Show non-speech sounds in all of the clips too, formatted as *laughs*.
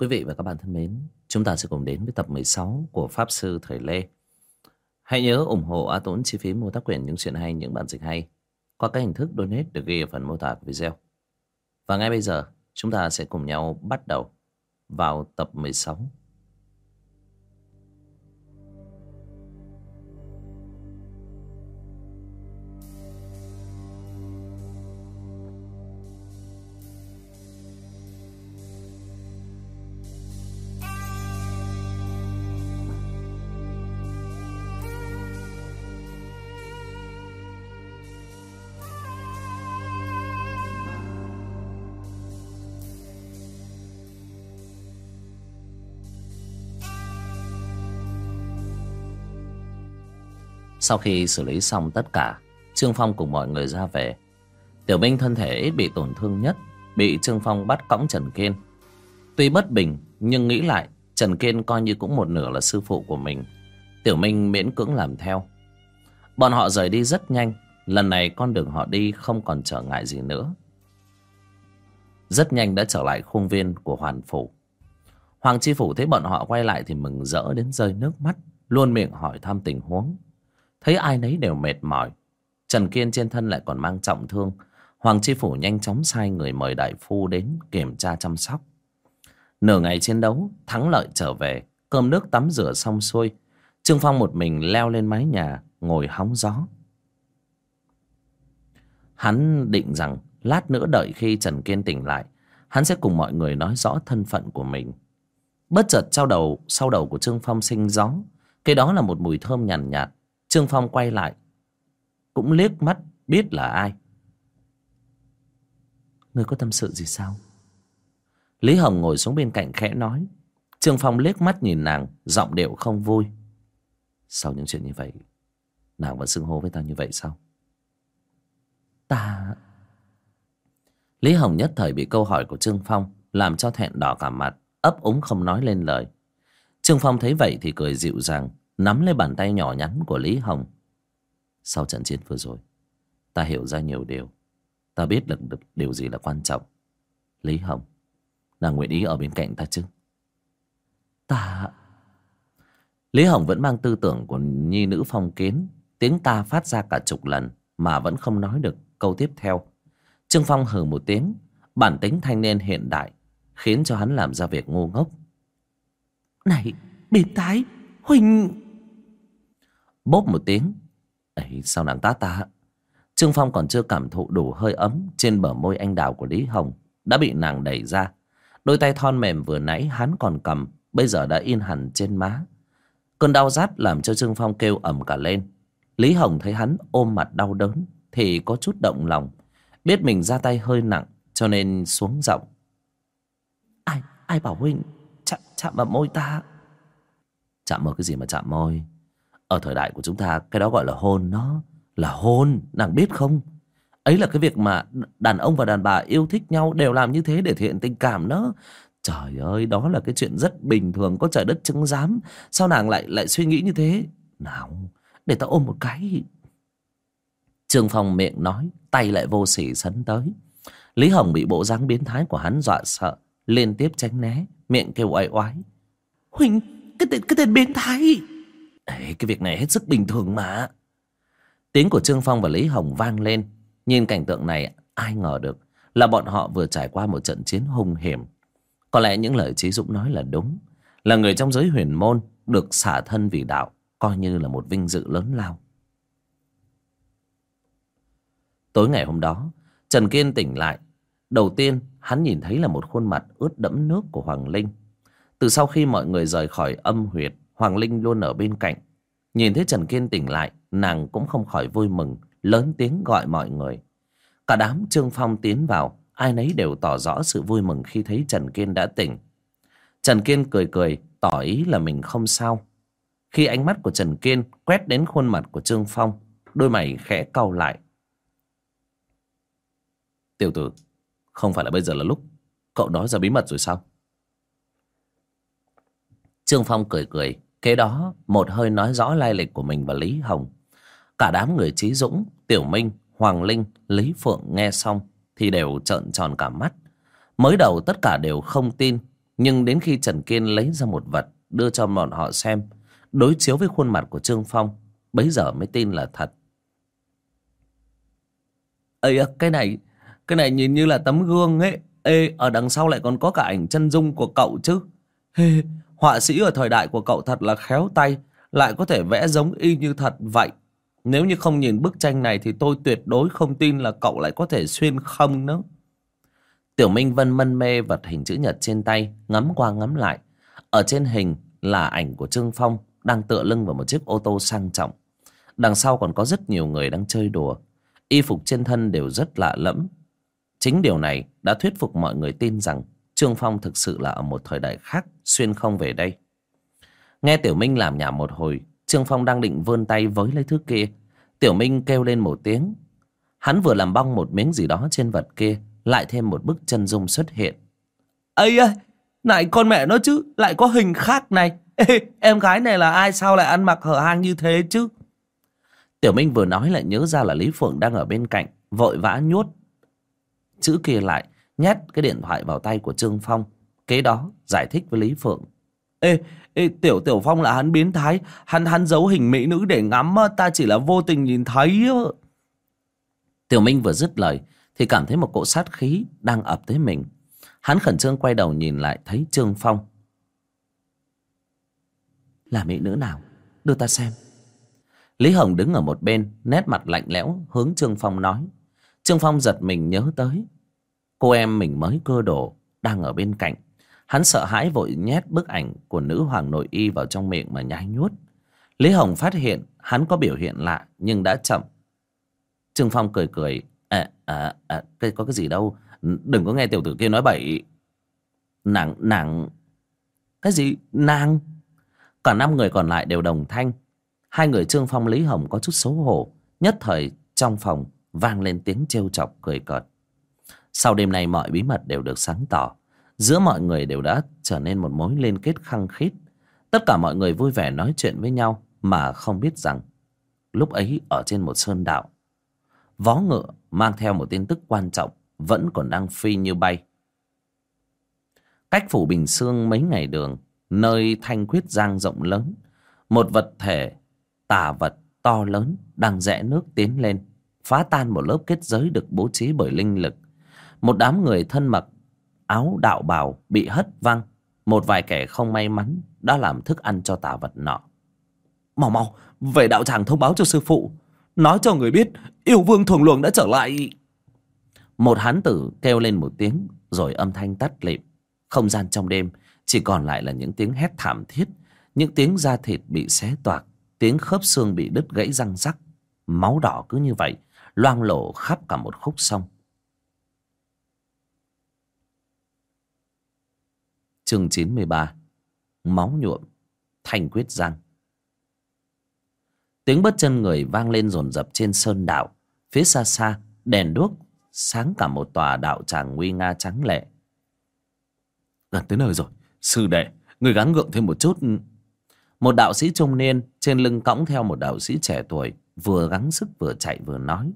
Quý vị và các bạn thân mến, chúng ta sẽ cùng đến với tập 16 của Pháp Sư Thời Lê. Hãy nhớ ủng hộ A Tốn chi phí mua tác quyền những chuyện hay, những bản dịch hay qua các hình thức donate được ghi ở phần mô tả của video. Và ngay bây giờ, chúng ta sẽ cùng nhau bắt đầu vào tập 16. Sau khi xử lý xong tất cả, Trương Phong cùng mọi người ra về. Tiểu Minh thân thể ít bị tổn thương nhất, bị Trương Phong bắt cõng Trần Kiên. Tuy bất bình, nhưng nghĩ lại, Trần Kiên coi như cũng một nửa là sư phụ của mình. Tiểu Minh miễn cưỡng làm theo. Bọn họ rời đi rất nhanh, lần này con đường họ đi không còn trở ngại gì nữa. Rất nhanh đã trở lại khuôn viên của Hoàn Phủ. Hoàng Chi Phủ thấy bọn họ quay lại thì mừng rỡ đến rơi nước mắt, luôn miệng hỏi thăm tình huống. Thấy ai nấy đều mệt mỏi. Trần Kiên trên thân lại còn mang trọng thương. Hoàng Chi Phủ nhanh chóng sai người mời đại phu đến kiểm tra chăm sóc. Nửa ngày chiến đấu Thắng lợi trở về. Cơm nước tắm rửa xong xuôi. Trương Phong một mình leo lên mái nhà Ngồi hóng gió. Hắn định rằng Lát nữa đợi khi Trần Kiên tỉnh lại Hắn sẽ cùng mọi người nói rõ thân phận của mình. Bất chợt sau đầu Sau đầu của Trương Phong sinh gió. Cái đó là một mùi thơm nhàn nhạt, nhạt Trương Phong quay lại Cũng liếc mắt biết là ai. Người có tâm sự gì sao? Lý Hồng ngồi xuống bên cạnh khẽ nói. Trương Phong liếc mắt nhìn nàng Giọng điệu không vui. Sau những chuyện như vậy Nàng vẫn xưng hô với ta như vậy sao? Ta Lý Hồng nhất thời bị câu hỏi của Trương Phong Làm cho thẹn đỏ cả mặt Ấp úng không nói lên lời. Trương Phong thấy vậy thì cười dịu dàng nắm lấy bàn tay nhỏ nhắn của Lý Hồng. Sau trận chiến vừa rồi, ta hiểu ra nhiều điều. Ta biết được, được điều gì là quan trọng. Lý Hồng, nàng nguyện ý ở bên cạnh ta chứ? Ta... Lý Hồng vẫn mang tư tưởng của nhi nữ phong kiến. Tiếng ta phát ra cả chục lần mà vẫn không nói được câu tiếp theo. Trương Phong hừ một tiếng, bản tính thanh niên hiện đại, khiến cho hắn làm ra việc ngu ngốc. Này, biến thái, Huỳnh... Bốp một tiếng. Ấy sao nàng tá ta? Trương Phong còn chưa cảm thụ đủ hơi ấm Trên bờ môi anh đào của Lý Hồng Đã bị nàng đẩy ra. Đôi tay thon mềm vừa nãy hắn còn cầm Bây giờ đã in hẳn trên má. Cơn đau rát làm cho Trương Phong kêu ầm cả lên. Lý Hồng thấy hắn ôm mặt đau đớn Thì có chút động lòng Biết mình ra tay hơi nặng Cho nên xuống giọng. Ai, ai bảo huynh Chạm, chạm vào môi ta? Chạm vào cái gì mà chạm môi? Ở thời đại của chúng ta, cái đó gọi là hôn, nó là hôn, nàng biết không? Ấy là cái việc mà đàn ông và đàn bà yêu thích nhau đều làm như thế để thể hiện tình cảm đó. Trời ơi, đó là cái chuyện rất bình thường, có trời đất chứng giám. Sao nàng lại lại suy nghĩ như thế? Nào, để ta ôm một cái. Trương phong miệng nói, tay lại vô sỉ sấn tới. Lý hồng bị bộ dáng biến thái của hắn dọa sợ, liên tiếp tránh né, miệng kêu oai oái. Huynh cái tên cái tên biến thái. Ê, cái việc này hết sức bình thường mà. Tiếng của Trương Phong và Lý Hồng vang lên. Nhìn cảnh tượng này, ai ngờ được là bọn họ vừa trải qua một trận chiến hung hiểm. Có lẽ những lời chí Dũng nói là đúng. Là người trong giới huyền môn được xả thân vì đạo, coi như là một vinh dự lớn lao. Tối ngày hôm đó, Trần Kiên tỉnh lại. Đầu tiên, hắn nhìn thấy là một khuôn mặt ướt đẫm nước của Hoàng Linh. Từ sau khi mọi người rời khỏi âm huyệt, Hoàng Linh luôn ở bên cạnh. Nhìn thấy Trần Kiên tỉnh lại, nàng cũng không khỏi vui mừng, lớn tiếng gọi mọi người. Cả đám Trương Phong tiến vào, ai nấy đều tỏ rõ sự vui mừng khi thấy Trần Kiên đã tỉnh. Trần Kiên cười cười, tỏ ý là mình không sao. Khi ánh mắt của Trần Kiên quét đến khuôn mặt của Trương Phong, đôi mày khẽ cau lại. Tiểu tử, không phải là bây giờ là lúc cậu nói ra bí mật rồi sao? Trương Phong cười cười, Kế đó một hơi nói rõ lai lịch của mình và Lý Hồng Cả đám người Trí Dũng, Tiểu Minh, Hoàng Linh, Lý Phượng nghe xong Thì đều trợn tròn cả mắt Mới đầu tất cả đều không tin Nhưng đến khi Trần Kiên lấy ra một vật đưa cho bọn họ xem, đối chiếu với khuôn mặt của Trương Phong, bấy giờ mới tin là thật. Ê, cái này, cái này nhìn như là tấm gương ấy. Ê, ở đằng sau lại còn có cả ảnh chân dung của cậu chứ. Ê, họa sĩ ở thời đại của cậu thật là khéo tay, lại có thể vẽ giống y như thật vậy. Nếu như không nhìn bức tranh này thì tôi tuyệt đối không tin là cậu lại có thể xuyên không nữa. Tiểu Minh Vân mân mê vật hình chữ nhật trên tay, ngắm qua ngắm lại. Ở trên hình là ảnh của Trương Phong đang tựa lưng vào một chiếc ô tô sang trọng. Đằng sau còn có rất nhiều người đang chơi đùa. Y phục trên thân đều rất lạ lẫm. Chính điều này đã thuyết phục mọi người tin rằng Trương Phong thực sự là ở một thời đại khác xuyên không về đây. Nghe Tiểu Minh làm nhảm một hồi, Trương Phong đang định vươn tay với lấy thứ kia. Tiểu Minh kêu lên một tiếng. Hắn vừa làm bong một miếng gì đó trên vật kia, lại thêm một bức chân dung xuất hiện. Ây ơi, lại con mẹ nó chứ, lại có hình khác này. Ê, em gái này là ai sao lại ăn mặc hở hang như thế chứ? Tiểu Minh vừa nói lại nhớ ra là Lý Phượng đang ở bên cạnh, vội vã nhốt chữ kia lại, nhét cái điện thoại vào tay của Trương Phong. Kế đó giải thích với Lý Phượng. Ê, ê Tiểu Tiểu Phong là hắn biến thái, hắn hắn giấu hình mỹ nữ để ngắm, ta chỉ là vô tình nhìn thấy. Tiểu Minh vừa dứt lời thì cảm thấy một cỗ sát khí đang ập tới mình. Hắn khẩn trương quay đầu nhìn lại thấy Trương Phong. Là mỹ nữ nào? Đưa ta xem. Lý Hồng đứng ở một bên, nét mặt lạnh lẽo, hướng Trương Phong nói. Trương Phong giật mình nhớ tới. Cô em mình mới cơ đồ đang ở bên cạnh. Hắn sợ hãi vội nhét bức ảnh của nữ hoàng nội y vào trong miệng mà nhai nhuốt. Lý Hồng phát hiện hắn có biểu hiện lạ nhưng đã chậm. Trương Phong cười cười. À, à, à, cái, có cái gì đâu. Đừng có nghe tiểu tử kia nói bậy. Nàng, nàng... Cái gì? Nàng? Cả năm người còn lại đều đồng thanh. Hai người Trương Phong Lý Hồng có chút xấu hổ. Nhất thời trong phòng vang lên tiếng trêu chọc cười cợt. Sau đêm nay mọi bí mật đều được sáng tỏ. Giữa mọi người đều đã trở nên một mối liên kết khăng khít. Tất cả mọi người vui vẻ nói chuyện với nhau mà không biết rằng lúc ấy ở trên một sơn đạo, vó ngựa mang theo một tin tức quan trọng vẫn còn đang phi như bay cách phủ bình sương mấy ngày đường, nơi thanh quyết giang rộng lớn, một vật thể, tà vật to lớn đang rẽ nước tiến lên, phá tan một lớp kết giới được bố trí bởi linh lực một đám người thân mặc áo đạo bào bị hất văng. Một vài kẻ không may mắn đã làm thức ăn cho tà vật nọ. Mau mau, về đạo tràng thông báo cho sư phụ. Nói cho người biết, yêu vương thuồng luồng đã trở lại. Một hán tử kêu lên một tiếng, rồi âm thanh tắt lịm. Không gian trong đêm, chỉ còn lại là những tiếng hét thảm thiết, những tiếng da thịt bị xé toạc, tiếng khớp xương bị đứt gãy răng rắc. Máu đỏ cứ như vậy, loang lổ khắp cả một khúc sông. Chương chín mươi ba. Máu nhuộm. Thanh quyết giang tiếng bước chân người vang lên rồn rập trên sơn đạo. Phía xa xa đèn đuốc sáng cả một tòa đạo tràng nguy nga trắng lệ. Gần tới nơi rồi. Sư đệ người gắng gượng thêm một chút. Một đạo sĩ trung niên trên lưng cõng theo một đạo sĩ trẻ tuổi vừa gắng sức vừa chạy vừa nói.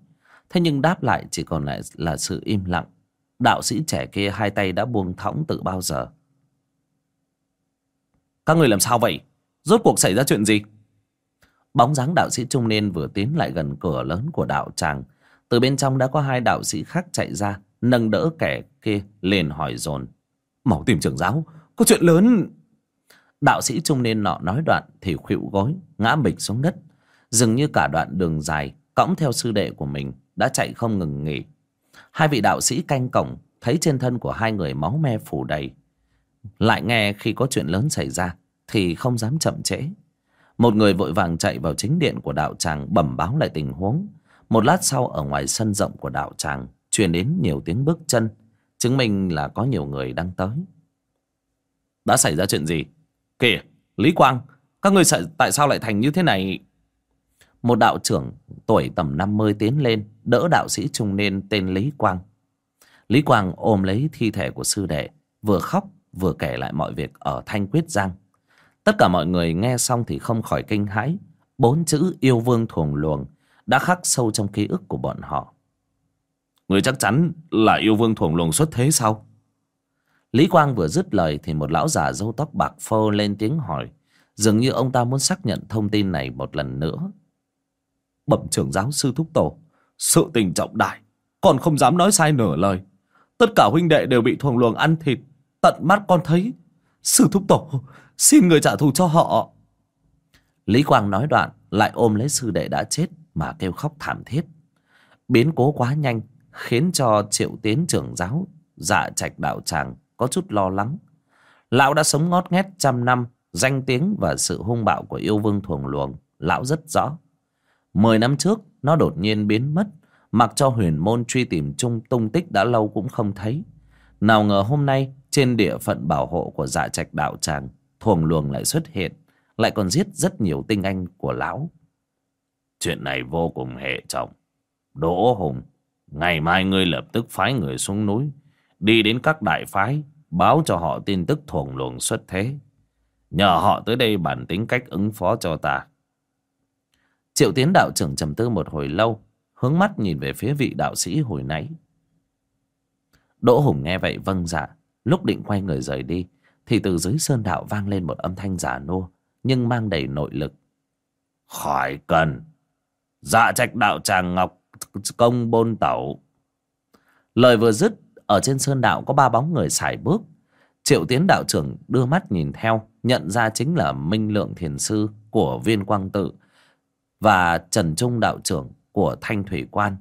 Thế nhưng đáp lại chỉ còn lại là sự im lặng. Đạo sĩ trẻ kia hai tay đã buông thõng từ bao giờ các người làm sao vậy? Rốt cuộc xảy ra chuyện gì? Bóng dáng đạo sĩ trung niên vừa tiến lại gần cửa lớn của đạo tràng. Từ bên trong đã có hai đạo sĩ khác chạy ra, nâng đỡ kẻ kia, liền hỏi dồn. Mau tìm trưởng giáo, có chuyện lớn. Đạo sĩ trung niên nọ nói đoạn thì khuỵu gối, ngã bịch xuống đất. Dường như cả đoạn đường dài, cõng theo sư đệ của mình, đã chạy không ngừng nghỉ. Hai vị đạo sĩ canh cổng, thấy trên thân của hai người máu me phủ đầy lại nghe khi có chuyện lớn xảy ra, thì không dám chậm trễ. Một người vội vàng chạy vào chính điện của đạo tràng bẩm báo lại tình huống. Một lát sau, ở ngoài sân rộng của đạo tràng, truyền đến nhiều tiếng bước chân, chứng minh là có nhiều người đang tới. Đã xảy ra chuyện gì? Kìa, lý quang, các ngươi tại sao lại thành như thế này? Một đạo trưởng tuổi tầm năm mươi tiến lên, đỡ đạo sĩ trung niên tên lý quang. Lý quang ôm lấy thi thể của sư đệ, vừa khóc vừa kể lại mọi việc ở thanh quyết giang. Tất cả mọi người nghe xong thì không khỏi kinh hãi. Bốn chữ yêu vương thuồng luồng đã khắc sâu trong ký ức của bọn họ. Người chắc chắn là yêu vương thuồng luồng xuất thế sao? Lý quang vừa dứt lời thì một lão già râu tóc bạc phơ lên tiếng hỏi. Dường như ông ta muốn xác nhận thông tin này một lần nữa. Bẩm trưởng giáo sư thúc tổ, sự tình trọng đại, còn không dám nói sai nửa lời. Tất cả huynh đệ đều bị thuồng luồng ăn thịt tận mắt con thấy. Sư thúc tổ, xin người trả thù cho họ. Lý quang nói đoạn, lại ôm lấy sư đệ đã chết mà kêu khóc thảm thiết. Biến cố quá nhanh, khiến cho triệu tiến trưởng giáo dạ trạch đạo tràng có chút lo lắng. Lão đã sống ngót nghét trăm năm, danh tiếng và sự hung bạo của yêu vương thuồng luồng, lão rất rõ. Mười năm trước, nó đột nhiên biến mất, mặc cho huyền môn truy tìm chung tung tích đã lâu cũng không thấy nào ngờ hôm nay, trên địa phận bảo hộ của dạ trạch đạo tràng, thuồng luồng lại xuất hiện, lại còn giết rất nhiều tinh anh của lão. Chuyện này vô cùng hệ trọng. Đỗ hùng, ngày mai ngươi lập tức phái người xuống núi, đi đến các đại phái, báo cho họ tin tức thuồng luồng xuất thế. Nhờ họ tới đây bản tính cách ứng phó cho ta. Triệu tiến đạo trưởng trầm tư một hồi lâu, hướng mắt nhìn về phía vị đạo sĩ hồi nãy đỗ hùng nghe vậy vâng dạ. Lúc định quay người rời đi, thì từ dưới sơn đạo vang lên một âm thanh giả nua, nhưng mang đầy nội lực. Khỏi cần. Dạ trạch đạo tràng ngọc công bôn tẩu. Lời vừa dứt, ở trên sơn đạo có ba bóng người xài bước. Triệu tiến đạo trưởng đưa mắt nhìn theo, nhận ra chính là minh lượng thiền sư của viên quang tự và trần trung đạo trưởng của thanh thủy quan.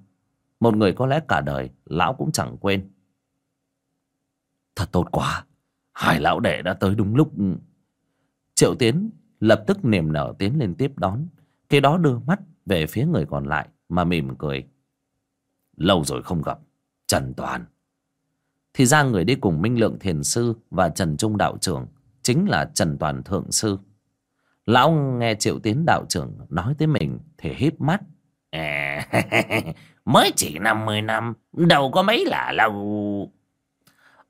Một người có lẽ cả đời, lão cũng chẳng quên thật tốt quá. Hai lão đệ đã tới đúng lúc. Triệu tiến lập tức niềm nở tiến lên tiếp đón. Khi đó đưa mắt về phía người còn lại mà mỉm cười. Lâu rồi không gặp, trần toàn. Thì ra người đi cùng minh lượng thiền sư và trần trung đạo trưởng chính là trần toàn thượng sư. Lão nghe triệu tiến đạo trưởng nói tới mình thì híp mắt. *laughs* Mới chỉ năm mươi năm, đâu có mấy là lâu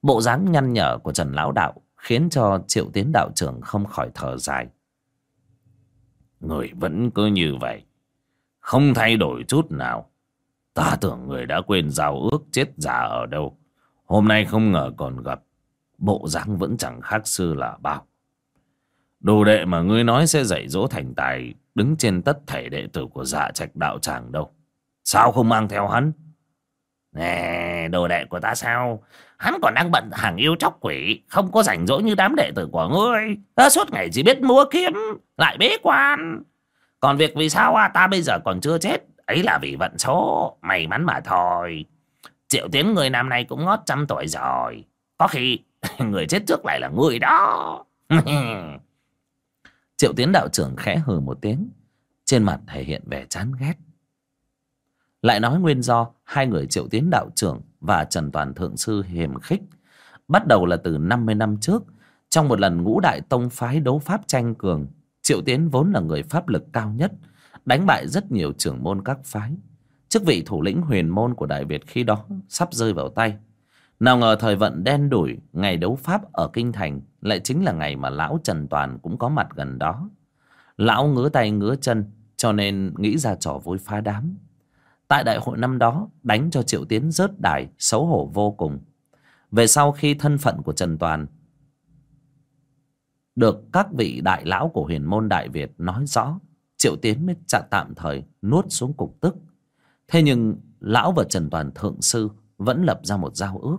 bộ dáng nhăn nhở của trần lão đạo khiến cho triệu tiến đạo trưởng không khỏi thở dài. Người vẫn cứ như vậy, không thay đổi chút nào. Ta tưởng người đã quên giao ước chết già ở đâu. Hôm nay không ngờ còn gặp. Bộ dáng vẫn chẳng khác xưa là bao. Đồ đệ mà ngươi nói sẽ dạy dỗ thành tài, đứng trên tất thể đệ tử của dạ trạch đạo tràng đâu. Sao không mang theo hắn? Nè, đồ đệ của ta sao? Hắn còn đang bận hàng yêu chóc quỷ không có rảnh rỗi như đám đệ tử của ngươi. Ta suốt ngày chỉ biết múa kiếm lại bế quan. Còn việc vì sao à, ta bây giờ còn chưa chết ấy là vì vận số. May mắn mà thôi. Triệu tiến người năm nay cũng ngót trăm tuổi rồi. Có khi *laughs* người chết trước lại là người đó. *laughs* Triệu tiến đạo trưởng khẽ hừ một tiếng. Trên mặt thể hiện vẻ chán ghét. Lại nói nguyên do hai người triệu tiến đạo trưởng và trần toàn thượng sư hiểm khích. Bắt đầu là từ năm mươi năm trước, trong một lần ngũ đại tông phái đấu pháp tranh cường, triệu tiến vốn là người pháp lực cao nhất, đánh bại rất nhiều trưởng môn các phái. Chức vị thủ lĩnh huyền môn của đại việt khi đó sắp rơi vào tay. Nào ngờ thời vận đen đủi, ngày đấu pháp ở kinh thành lại chính là ngày mà lão trần toàn cũng có mặt gần đó. Lão ngứa tay ngứa chân, cho nên nghĩ ra trò vui phá đám tại đại hội năm đó, đánh cho triệu tiến rớt đài, xấu hổ vô cùng. Về sau khi thân phận của trần toàn được các vị đại lão của huyền môn đại việt nói rõ, triệu tiến mới chặn tạm thời nuốt xuống cục tức. Thế nhưng lão và trần toàn thượng sư vẫn lập ra một giao ước,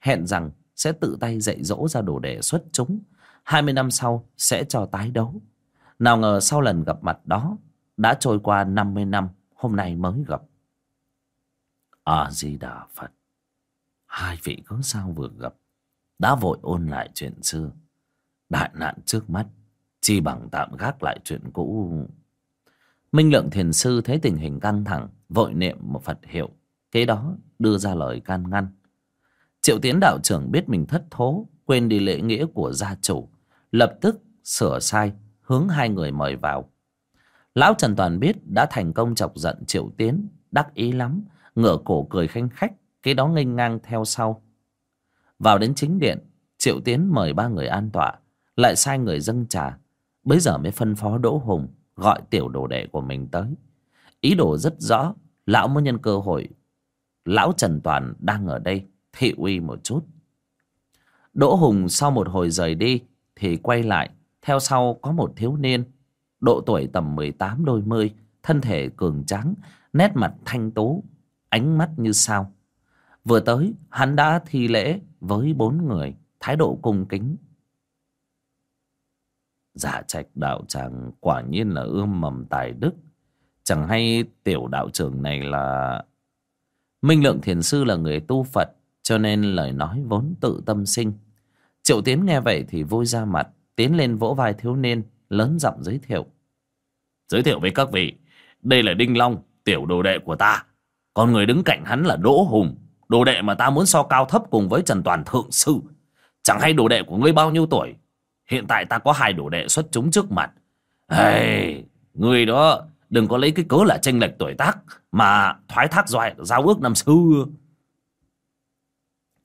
hẹn rằng sẽ tự tay dạy dỗ ra đồ đệ xuất chúng. Hai mươi năm sau sẽ cho tái đấu. Nào ngờ sau lần gặp mặt đó, đã trôi qua năm mươi năm, hôm nay mới gặp a di đà phật. Hai vị có sao vừa gặp, đã vội ôn lại chuyện xưa. Đại nạn trước mắt, chi bằng tạm gác lại chuyện cũ. Minh lượng thiền sư thấy tình hình căng thẳng, vội niệm một phật hiệu, kế đó đưa ra lời can ngăn. Triệu tiến đạo trưởng biết mình thất thố, quên đi lễ nghĩa của gia chủ, lập tức sửa sai, hướng hai người mời vào. Lão trần toàn biết đã thành công chọc giận triệu tiến, đắc ý lắm ngửa cổ cười khanh khách cái đó nghênh ngang theo sau. Vào đến chính điện triệu tiến mời ba người an tọa lại sai người dâng trà. Bấy giờ mới phân phó đỗ hùng gọi tiểu đồ đệ của mình tới. Ý đồ rất rõ lão muốn nhân cơ hội. Lão trần toàn đang ở đây thị uy một chút. Đỗ Hùng sau một hồi rời đi thì quay lại. Theo sau có một thiếu niên, độ tuổi tầm 18 đôi mươi, thân thể cường tráng, nét mặt thanh tú, ánh mắt như sao. Vừa tới, hắn đã thi lễ với bốn người, thái độ cung kính. Giả trạch đạo tràng quả nhiên là ươm mầm tài đức. Chẳng hay tiểu đạo trưởng này là... Minh Lượng Thiền Sư là người tu Phật, cho nên lời nói vốn tự tâm sinh. Triệu Tiến nghe vậy thì vui ra mặt, tiến lên vỗ vai thiếu niên, lớn giọng giới thiệu. Giới thiệu với các vị, đây là Đinh Long, tiểu đồ đệ của ta. Còn người đứng cạnh hắn là Đỗ Hùng, đồ đệ mà ta muốn so cao thấp cùng với Trần Toàn Thượng Sư. Chẳng hay đồ đệ của ngươi bao nhiêu tuổi. Hiện tại ta có hai đồ đệ xuất chúng trước mặt. Hey, người đó đừng có lấy cái cớ là tranh lệch tuổi tác mà thoái thác doại giao ước năm xưa.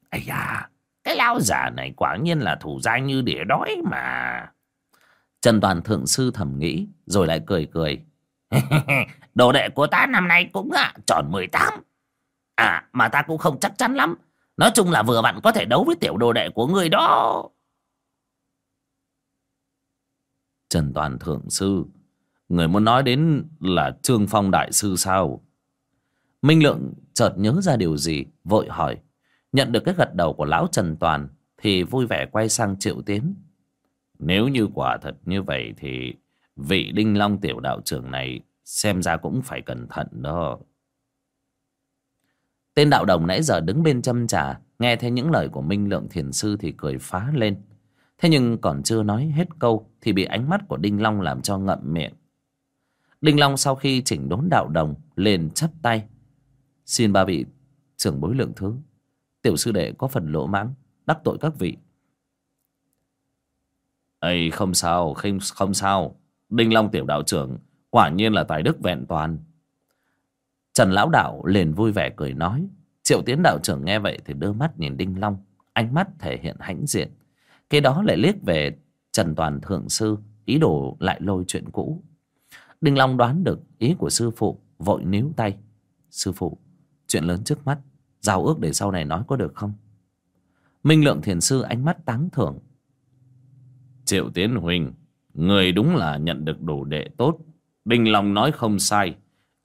Ây da, cái lão già này quả nhiên là thủ danh như đĩa đói mà. Trần Toàn Thượng Sư thầm nghĩ rồi lại cười cười. *laughs* Đồ đệ của ta năm nay cũng à, tròn 18. À mà ta cũng không chắc chắn lắm. Nói chung là vừa vặn có thể đấu với tiểu đồ đệ của người đó. Trần Toàn Thượng Sư. Người muốn nói đến là Trương Phong Đại Sư sao? Minh Lượng chợt nhớ ra điều gì, vội hỏi. Nhận được cái gật đầu của lão Trần Toàn thì vui vẻ quay sang Triệu Tiến. Nếu như quả thật như vậy thì vị Đinh Long tiểu đạo trưởng này xem ra cũng phải cẩn thận đó. Tên đạo đồng nãy giờ đứng bên châm trà, nghe thấy những lời của Minh Lượng Thiền Sư thì cười phá lên. Thế nhưng còn chưa nói hết câu thì bị ánh mắt của Đinh Long làm cho ngậm miệng. Đinh Long sau khi chỉnh đốn đạo đồng lên chắp tay. Xin ba vị trưởng bối lượng thứ. Tiểu sư đệ có phần lỗ mãng, đắc tội các vị. ấy không sao, không, không sao. Đinh Long tiểu đạo trưởng quả nhiên là tài đức vẹn toàn. Trần Lão Đạo liền vui vẻ cười nói. Triệu Tiến Đạo trưởng nghe vậy thì đưa mắt nhìn Đinh Long. Ánh mắt thể hiện hãnh diện. Cái đó lại liếc về Trần Toàn Thượng Sư. Ý đồ lại lôi chuyện cũ. Đinh Long đoán được ý của sư phụ. Vội níu tay. Sư phụ, chuyện lớn trước mắt. Giao ước để sau này nói có được không? Minh Lượng Thiền Sư ánh mắt tán thưởng. Triệu Tiến Huỳnh, người đúng là nhận được đồ đệ tốt bình Long nói không sai.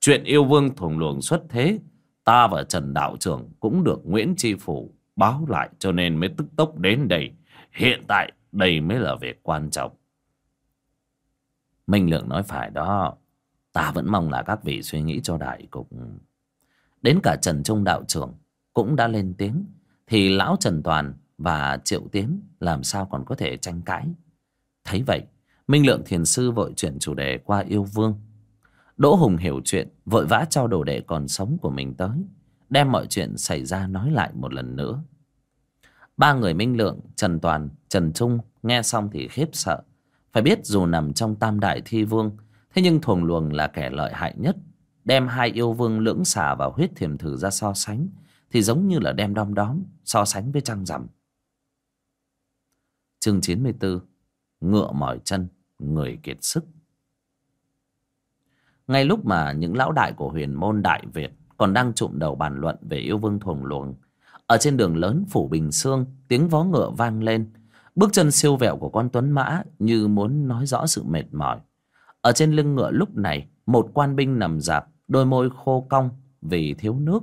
Chuyện yêu vương thủng luồng xuất thế, ta và Trần Đạo Trưởng cũng được Nguyễn Tri Phủ báo lại cho nên mới tức tốc đến đây. Hiện tại đây mới là việc quan trọng. Minh Lượng nói phải đó. Ta vẫn mong là các vị suy nghĩ cho đại cục. Đến cả Trần Trung Đạo Trưởng cũng đã lên tiếng. Thì Lão Trần Toàn và Triệu Tiến làm sao còn có thể tranh cãi. Thấy vậy, Minh Lượng Thiền Sư vội chuyển chủ đề qua yêu vương. Đỗ Hùng hiểu chuyện, vội vã cho đồ đệ còn sống của mình tới, đem mọi chuyện xảy ra nói lại một lần nữa. Ba người Minh Lượng, Trần Toàn, Trần Trung nghe xong thì khiếp sợ. Phải biết dù nằm trong tam đại thi vương, thế nhưng thuồng luồng là kẻ lợi hại nhất. Đem hai yêu vương lưỡng xà và huyết thiềm thử ra so sánh, thì giống như là đem đom đóm so sánh với trăng rằm. Chương 94 Ngựa mỏi chân, người kiệt sức ngay lúc mà những lão đại của huyền môn Đại Việt còn đang trụm đầu bàn luận về yêu vương thuồng luồng. Ở trên đường lớn Phủ Bình Sương, tiếng vó ngựa vang lên. Bước chân siêu vẹo của con Tuấn Mã như muốn nói rõ sự mệt mỏi. Ở trên lưng ngựa lúc này, một quan binh nằm dạp, đôi môi khô cong vì thiếu nước.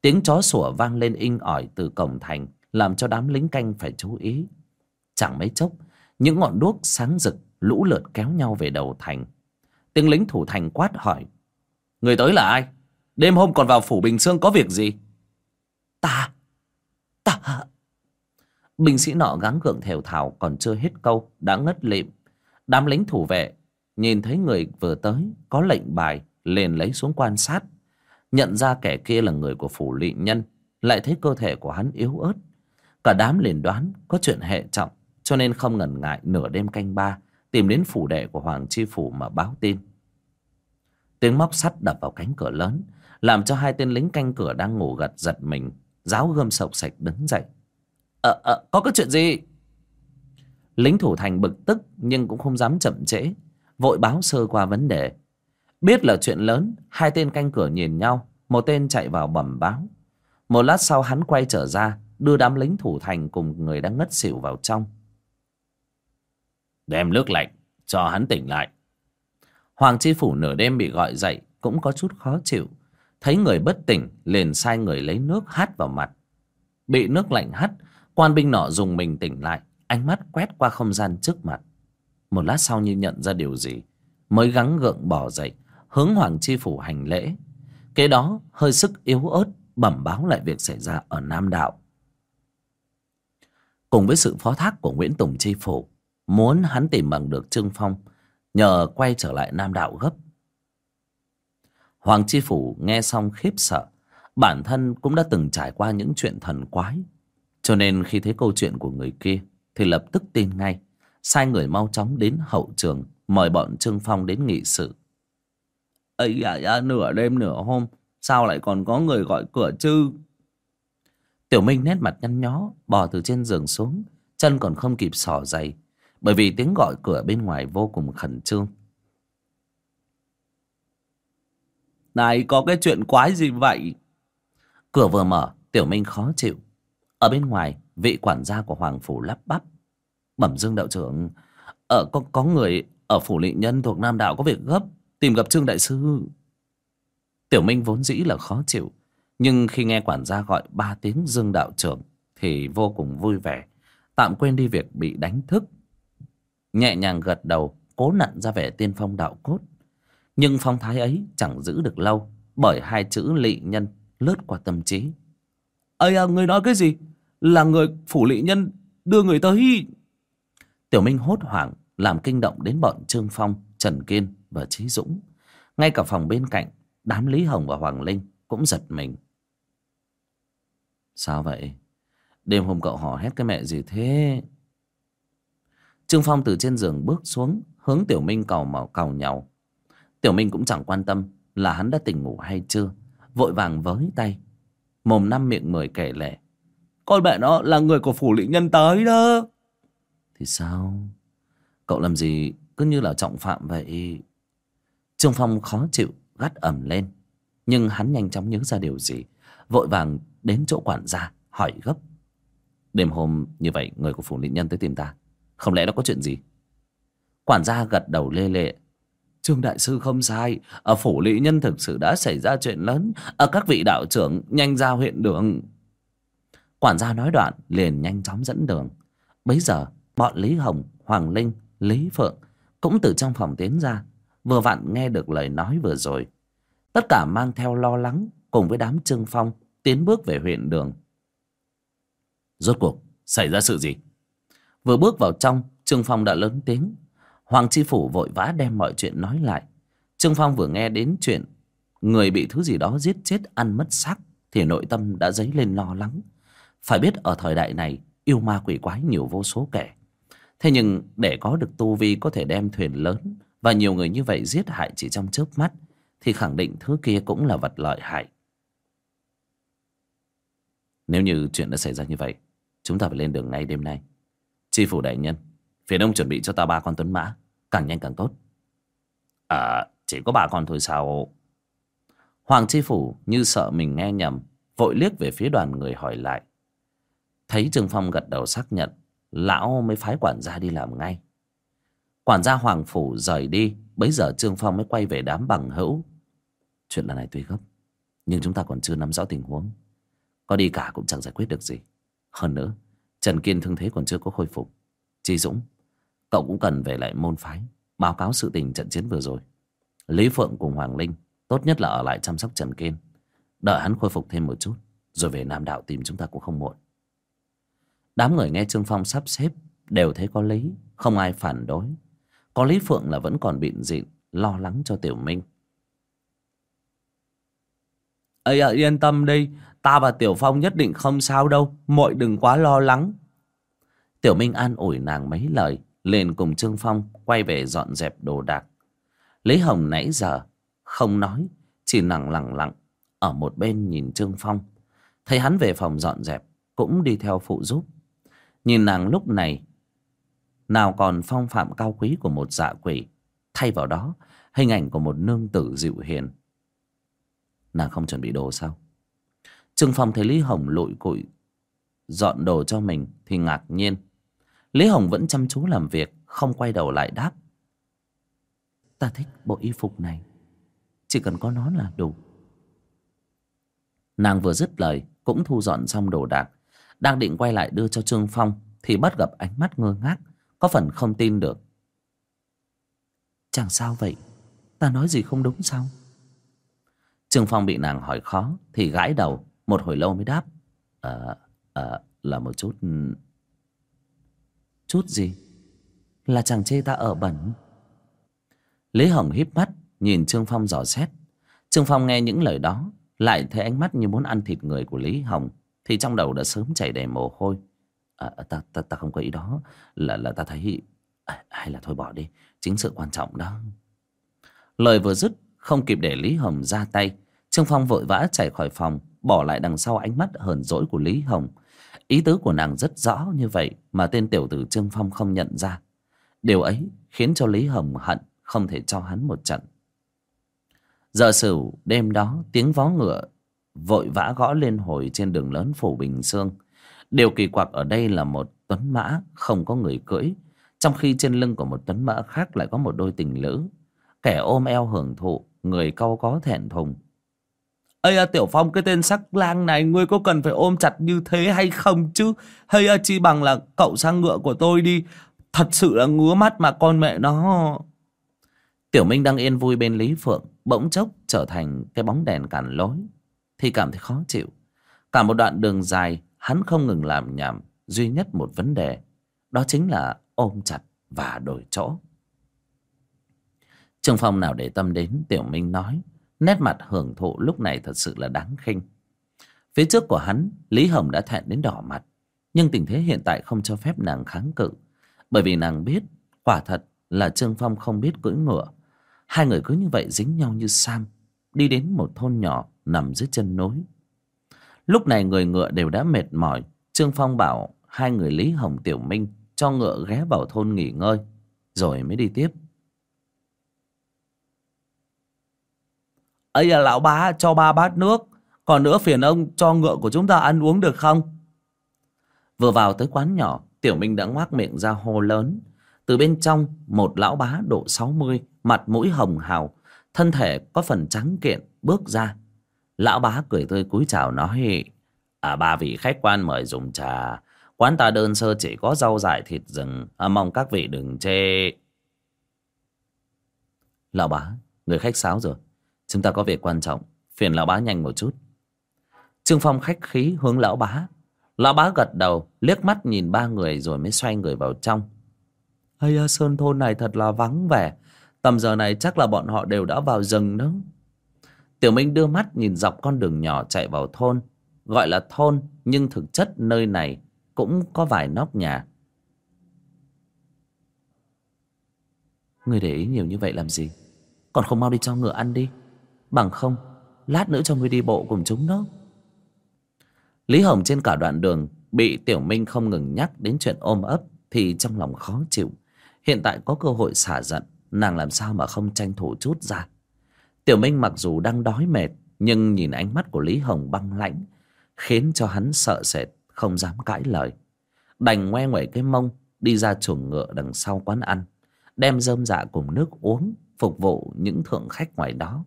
Tiếng chó sủa vang lên inh ỏi từ cổng thành, làm cho đám lính canh phải chú ý. Chẳng mấy chốc, những ngọn đuốc sáng rực lũ lượt kéo nhau về đầu thành Tiếng lính thủ thành quát hỏi. Người tới là ai? Đêm hôm còn vào phủ Bình Sương có việc gì? Ta, ta. Binh sĩ nọ gắng gượng thều thào còn chưa hết câu, đã ngất lịm. Đám lính thủ vệ nhìn thấy người vừa tới, có lệnh bài, liền lấy xuống quan sát. Nhận ra kẻ kia là người của phủ lị nhân, lại thấy cơ thể của hắn yếu ớt. Cả đám liền đoán có chuyện hệ trọng, cho nên không ngần ngại nửa đêm canh ba, tìm đến phủ đệ của Hoàng Chi Phủ mà báo tin. Tiếng móc sắt đập vào cánh cửa lớn, làm cho hai tên lính canh cửa đang ngủ gật giật mình, giáo gươm sộc sạch đứng dậy. Ờ, ờ, có cái chuyện gì? Lính thủ thành bực tức nhưng cũng không dám chậm trễ, vội báo sơ qua vấn đề. Biết là chuyện lớn, hai tên canh cửa nhìn nhau, một tên chạy vào bẩm báo. Một lát sau hắn quay trở ra, đưa đám lính thủ thành cùng người đang ngất xỉu vào trong đem nước lạnh, cho hắn tỉnh lại. Hoàng chi phủ nửa đêm bị gọi dậy cũng có chút khó chịu. Thấy người bất tỉnh, liền sai người lấy nước hắt vào mặt. Bị nước lạnh hắt, quan binh nọ dùng mình tỉnh lại, ánh mắt quét qua không gian trước mặt. Một lát sau như nhận ra điều gì, mới gắng gượng bỏ dậy, hướng hoàng chi phủ hành lễ. Kế đó, hơi sức yếu ớt, bẩm báo lại việc xảy ra ở nam đạo. Cùng với sự phó thác của nguyễn tùng chi phủ muốn hắn tìm bằng được trương phong nhờ quay trở lại nam đạo gấp. Hoàng chi phủ nghe xong khiếp sợ bản thân cũng đã từng trải qua những chuyện thần quái. Cho nên khi thấy câu chuyện của người kia thì lập tức tin ngay sai người mau chóng đến hậu trường mời bọn trương phong đến nghị sự. Ấy à, à nửa đêm nửa hôm sao lại còn có người gọi cửa chứ? Tiểu minh nét mặt nhăn nhó bò từ trên giường xuống chân còn không kịp xỏ giày bởi vì tiếng gọi cửa bên ngoài vô cùng khẩn trương. Này, có cái chuyện quái gì vậy? Cửa vừa mở, tiểu minh khó chịu. Ở bên ngoài, vị quản gia của hoàng phủ lắp bắp. Bẩm dương đạo trưởng ở có có người ở phủ lị nhân thuộc nam đạo có việc gấp, tìm gặp trương đại sư. Tiểu minh vốn dĩ là khó chịu, nhưng khi nghe quản gia gọi ba tiếng dương đạo trưởng thì vô cùng vui vẻ. Tạm quên đi việc bị đánh thức nhẹ nhàng gật đầu, cố nặn ra vẻ tiên phong đạo cốt. Nhưng phong thái ấy chẳng giữ được lâu, bởi hai chữ lị nhân lướt qua tâm trí. Ây à người nói cái gì? Là người phủ lị nhân đưa người tới. Tiểu minh hốt hoảng, làm kinh động đến bọn trương phong, trần kiên và trí dũng. Ngay cả phòng bên cạnh, đám lý hồng và hoàng linh cũng giật mình. Sao vậy? Đêm hôm cậu hò hét cái mẹ gì thế? Trương phong từ trên giường bước xuống, hướng tiểu minh cầu màu cầu nhau tiểu minh cũng chẳng quan tâm là hắn đã tỉnh ngủ hay chưa, vội vàng với tay, mồm năm miệng mười kể lể. Con mẹ nó là người của phủ lĩnh nhân tới đó. Thì sao? Cậu làm gì cứ như là trọng phạm vậy? Trương phong khó chịu, gắt ẩm lên. Nhưng hắn nhanh chóng nhớ ra điều gì, vội vàng đến chỗ quản gia, hỏi gấp. Đêm hôm như vậy, người của phủ lĩnh nhân tới tìm ta không lẽ nó có chuyện gì? Quản gia gật đầu lê lệ. Trương đại sư không sai. Ở phủ lý nhân thực sự đã xảy ra chuyện lớn. Ở các vị đạo trưởng, nhanh ra huyện đường. Quản gia nói đoạn, liền nhanh chóng dẫn đường. Bấy giờ, bọn lý hồng, hoàng linh, lý phượng cũng từ trong phòng tiến ra. Vừa vặn nghe được lời nói vừa rồi. Tất cả mang theo lo lắng cùng với đám trương phong tiến bước về huyện đường. Rốt cuộc, xảy ra sự gì? Vừa bước vào trong, trương phong đã lớn tiếng. Hoàng chi phủ vội vã đem mọi chuyện nói lại. Trương phong vừa nghe đến chuyện người bị thứ gì đó giết chết ăn mất xác thì nội tâm đã dấy lên lo lắng. Phải biết ở thời đại này, yêu ma quỷ quái nhiều vô số kẻ thế nhưng để có được tu vi có thể đem thuyền lớn và nhiều người như vậy giết hại chỉ trong chớp mắt thì khẳng định thứ kia cũng là vật lợi hại. Nếu như chuyện đã xảy ra như vậy, chúng ta phải lên đường ngay đêm nay. Chi phủ đại nhân, Phiền ông chuẩn bị cho ta ba con tuấn mã, Càng nhanh càng tốt. À chỉ có ba con thôi sao? Hoàng chi phủ như sợ mình nghe nhầm, Vội liếc về phía đoàn người hỏi lại. Thấy Trương Phong gật đầu xác nhận, Lão mới phái quản gia đi làm ngay. Quản gia Hoàng Phủ rời đi, Bấy giờ Trương Phong mới quay về đám bằng hữu. Chuyện lần này tuy gấp, Nhưng chúng ta còn chưa nắm rõ tình huống. Có đi cả cũng chẳng giải quyết được gì. Hơn nữa Trần Kiên thương thế còn chưa có khôi phục. Chi Dũng Cậu cũng cần về lại môn phái Báo cáo sự tình trận chiến vừa rồi. Lý Phượng cùng Hoàng Linh Tốt nhất là ở lại chăm sóc Trần Kiên. Đợi hắn khôi phục thêm một chút Rồi về Nam Đạo tìm chúng ta cũng không muộn. Đám người nghe Trương Phong sắp xếp Đều thấy có lý Không ai phản đối. Có Lý Phượng là vẫn còn bịn dịn Lo lắng cho Tiểu Minh. Ây à, yên tâm đi Ta và Tiểu Phong nhất định không sao đâu, mọi đừng quá lo lắng. Tiểu Minh an ủi nàng mấy lời liền cùng Trương Phong, quay về dọn dẹp đồ đạc. Lý Hồng nãy giờ, không nói, Chỉ nặng lặng lặng, Ở một bên nhìn Trương Phong. Thấy hắn về phòng dọn dẹp, Cũng đi theo phụ giúp. Nhìn nàng lúc này, Nào còn phong phạm cao quý của một dạ quỷ. Thay vào đó, Hình ảnh của một nương tử dịu hiền. Nàng không chuẩn bị đồ sao? Trương Phong thấy Lý Hồng lội cội dọn đồ cho mình thì ngạc nhiên. Lý hồng vẫn chăm chú làm việc, không quay đầu lại đáp. Ta thích bộ y phục này, chỉ cần có nó là đủ. Nàng vừa dứt lời, cũng thu dọn xong đồ đạc. Đang định quay lại đưa cho trương phong, thì bắt gặp ánh mắt ngơ ngác, có phần không tin được. Chẳng sao vậy? Ta nói gì không đúng sao? Trương phong bị nàng hỏi khó, thì gãi đầu một hồi lâu mới đáp. À, à, là một chút ừ. chút gì? Là chàng chê ta ở bẩn. Lý hồng híp mắt nhìn trương phong dò xét. Trương phong nghe những lời đó lại thấy ánh mắt như muốn ăn thịt người của lý hồng thì trong đầu đã sớm chảy đầy mồ hôi. À, ta, ta ta không có ý đó là là ta thấy à, hay là thôi bỏ đi chính sự quan trọng đó. Lời vừa dứt không kịp để lý hồng ra tay trương phong vội vã chạy khỏi phòng, bỏ lại đằng sau ánh mắt hờn dỗi của lý hồng. Ý tứ của nàng rất rõ như vậy mà tên tiểu tử trương phong không nhận ra. Điều ấy khiến cho lý hồng hận không thể cho hắn một trận. Giờ sửu đêm đó, tiếng vó ngựa vội vã gõ lên hồi trên đường lớn phủ bình sương. Điều kỳ quặc ở đây là một tuấn mã không có người cưỡi, trong khi trên lưng của một tuấn mã khác lại có một đôi tình lữ. Kẻ ôm eo hưởng thụ, người cau có thẹn thùng ây à, tiểu phong cái tên sắc lang này ngươi có cần phải ôm chặt như thế hay không chứ? Hay à, chi bằng là cậu sang ngựa của tôi đi. Thật sự là ngứa mắt mà con mẹ nó. Tiểu minh đang yên vui bên lý phượng bỗng chốc trở thành cái bóng đèn cản lối. Thì cảm thấy khó chịu. Cả một đoạn đường dài hắn không ngừng làm nhảm duy nhất một vấn đề đó chính là ôm chặt và đổi chỗ. Trương phong nào để tâm đến tiểu minh nói nét mặt hưởng thụ lúc này thật sự là đáng khinh. Phía trước của hắn, lý hồng đã thẹn đến đỏ mặt, nhưng tình thế hiện tại không cho phép nàng kháng cự. Bởi vì nàng biết, quả thật là trương phong không biết cưỡi ngựa. Hai người cứ như vậy dính nhau như sam, đi đến một thôn nhỏ nằm dưới chân núi. Lúc này người ngựa đều đã mệt mỏi, trương phong bảo hai người lý hồng, tiểu minh cho ngựa ghé vào thôn nghỉ ngơi, rồi mới đi tiếp. Ấy là lão bá cho ba bát nước còn nữa phiền ông cho ngựa của chúng ta ăn uống được không? Vừa vào tới quán nhỏ tiểu minh đã ngoác miệng ra hô lớn. Từ bên trong một lão bá độ sáu mươi mặt mũi hồng hào thân thể có phần trắng kiện bước ra. Lão bá cười tươi cúi chào nói à ba vị khách quan mời dùng trà. Quán ta đơn sơ chỉ có rau dại thịt rừng à, mong các vị đừng chê. Lão bá người khách sáo rồi chúng ta có việc quan trọng. Phiền lão bá nhanh một chút. Trương phong khách khí hướng lão bá. Lão bá gật đầu, liếc mắt nhìn ba người rồi mới xoay người vào trong. Hay sơn thôn này thật là vắng vẻ. Tầm giờ này chắc là bọn họ đều đã vào rừng đó. Tiểu minh đưa mắt nhìn dọc con đường nhỏ chạy vào thôn. Gọi là thôn, nhưng thực chất nơi này cũng có vài nóc nhà. Người để ý nhiều như vậy làm gì? Còn không mau đi cho ngựa ăn đi bằng không, lát nữa cho ngươi đi bộ cùng chúng nó. Lý hồng trên cả đoạn đường bị tiểu minh không ngừng nhắc đến chuyện ôm ấp thì trong lòng khó chịu. Hiện tại có cơ hội xả giận, nàng làm sao mà không tranh thủ chút ra. Tiểu minh mặc dù đang đói mệt, nhưng nhìn ánh mắt của lý hồng băng lãnh, khiến cho hắn sợ sệt, không dám cãi lời. Đành ngoe nguẩy cái mông, đi ra chuồng ngựa đằng sau quán ăn, đem rơm dạ cùng nước uống, phục vụ những thượng khách ngoài đó.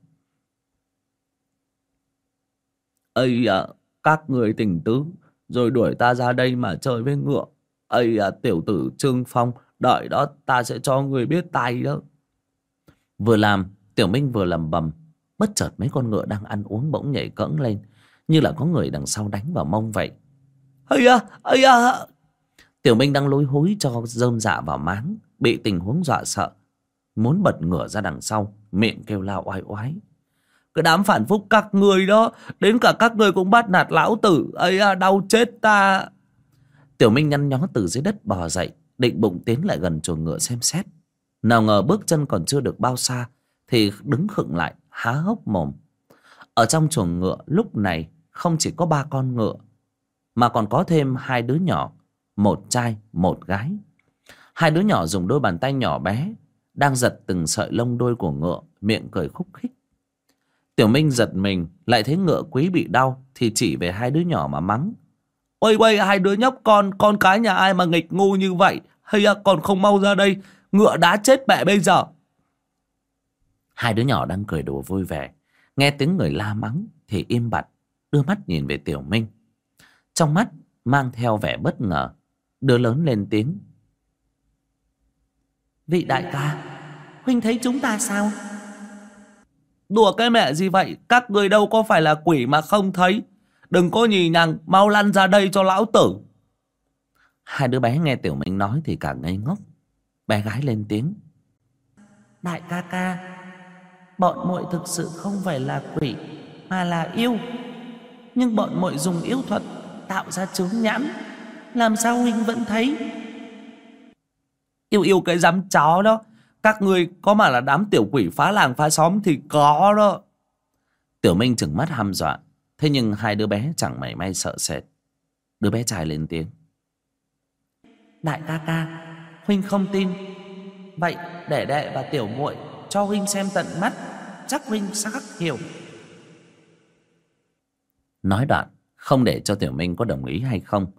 Ây à các người tỉnh tứ, rồi đuổi ta ra đây mà chơi với ngựa. Ây à tiểu tử trương phong, đợi đó, ta sẽ cho người biết tay đó. Vừa làm, tiểu minh vừa lầm bầm, bất chợt mấy con ngựa đang ăn uống bỗng nhảy cẫng lên, như là có người đằng sau đánh vào mông vậy. Ây à ây à tiểu minh đang lối hối cho rơm dạ vào máng, bị tình huống dọa sợ, muốn bật ngửa ra đằng sau, miệng kêu la oai oái cái đám phản phúc các người đó, đến cả các người cũng bắt nạt lão tử. Ấy à đau chết ta. Tiểu minh nhăn nhó từ dưới đất bò dậy, định bụng tiến lại gần chuồng ngựa xem xét. Nào ngờ bước chân còn chưa được bao xa, thì đứng khựng lại, há hốc mồm. Ở trong chuồng ngựa, lúc này, không chỉ có ba con ngựa, mà còn có thêm hai đứa nhỏ, một trai, một gái. Hai đứa nhỏ dùng đôi bàn tay nhỏ bé, đang giật từng sợi lông đôi của ngựa, miệng cười khúc khích tiểu minh giật mình, lại thấy ngựa quý bị đau, thì chỉ về hai đứa nhỏ mà mắng. Ôi quay, hai đứa nhóc, con Con cái nhà ai mà nghịch ngu như vậy? Hay còn không mau ra đây, Ngựa đã chết mẹ bây giờ. Hai đứa nhỏ đang cười đùa vui vẻ, Nghe tiếng người la mắng Thì im bặt, Đưa mắt nhìn về Tiểu Minh. Trong mắt mang theo vẻ bất ngờ, Đứa lớn lên tiếng. Vị đại ca, Huynh thấy chúng ta sao? Đùa cái mẹ gì vậy? Các người đâu có phải là quỷ mà không thấy. Đừng có nhì nhằng Mau lăn ra đây cho lão tử. Hai đứa bé nghe Tiểu Minh nói thì cả ngây ngốc. Bé gái lên tiếng. Đại ca ca Bọn muội thực sự không phải là quỷ Mà là yêu. Nhưng bọn muội dùng yêu thuật Tạo ra chướng nhãn. Làm sao huynh vẫn thấy? Yêu yêu cái dám chó đó Các người có mà là đám tiểu quỷ phá làng phá xóm Thì có đó. Tiểu Minh chừng mắt hăm dọa. Thế nhưng hai đứa bé chẳng mảy may sợ sệt. Đứa bé trai lên tiếng. Đại ca ca Huynh không tin. Vậy để đệ và tiểu muội Cho huynh xem tận mắt Chắc huynh sẽ khắc hiểu. Nói đoạn Không để cho Tiểu Minh có đồng ý hay không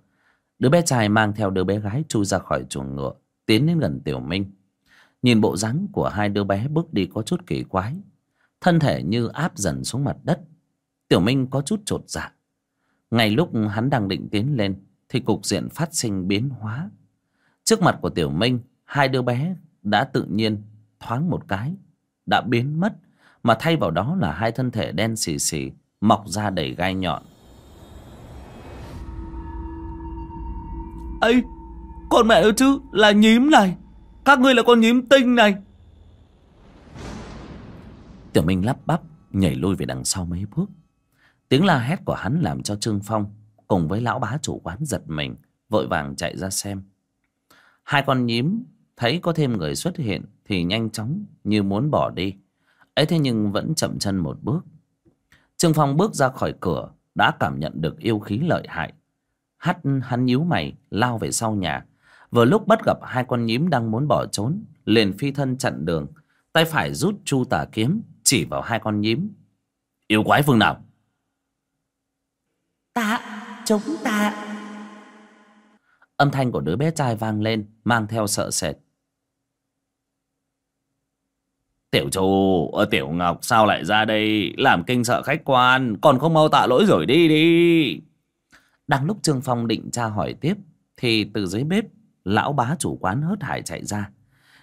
Đứa bé trai mang theo đứa bé gái Chui ra khỏi chuồng ngựa Tiến đến gần Tiểu Minh Nhìn bộ dáng của hai đứa bé bước đi có chút kỳ quái. Thân thể như áp dần xuống mặt đất. Tiểu Minh có chút trột dạ. Ngay lúc hắn đang định tiến lên, Thì cục diện phát sinh biến hóa. Trước mặt của Tiểu Minh, Hai đứa bé đã tự nhiên Thoáng một cái, Đã biến mất, Mà thay vào đó là hai thân thể đen xì xì, Mọc ra đầy gai nhọn. Ấy con mẹ ơi chứ, là nhím này các ngươi là con nhím tinh này. Tiểu Minh lắp bắp, Nhảy lui về đằng sau mấy bước. Tiếng la hét của hắn làm cho Trương Phong Cùng với lão bá chủ quán giật mình, Vội vàng chạy ra xem. Hai con nhím Thấy có thêm người xuất hiện Thì nhanh chóng như muốn bỏ đi. Ấy thế nhưng vẫn chậm chân một bước. Trương Phong bước ra khỏi cửa, Đã cảm nhận được yêu khí lợi hại. Hắt, hắn nhíu mày, Lao về sau nhà Vừa lúc bắt gặp hai con nhím đang muốn bỏ trốn Liền phi thân chặn đường. Tay phải rút chu tà kiếm Chỉ vào hai con nhím. Yêu quái phương nào? Ta Chúng ta. Âm thanh của đứa bé trai vang lên Mang theo sợ sệt. Tiểu chủ ở Tiểu Ngọc sao lại ra đây? Làm kinh sợ khách quan Còn không mau tạ lỗi rồi đi đi. Đang lúc Trương Phong định tra hỏi tiếp Thì từ dưới bếp Lão bá chủ quán hớt hải chạy ra.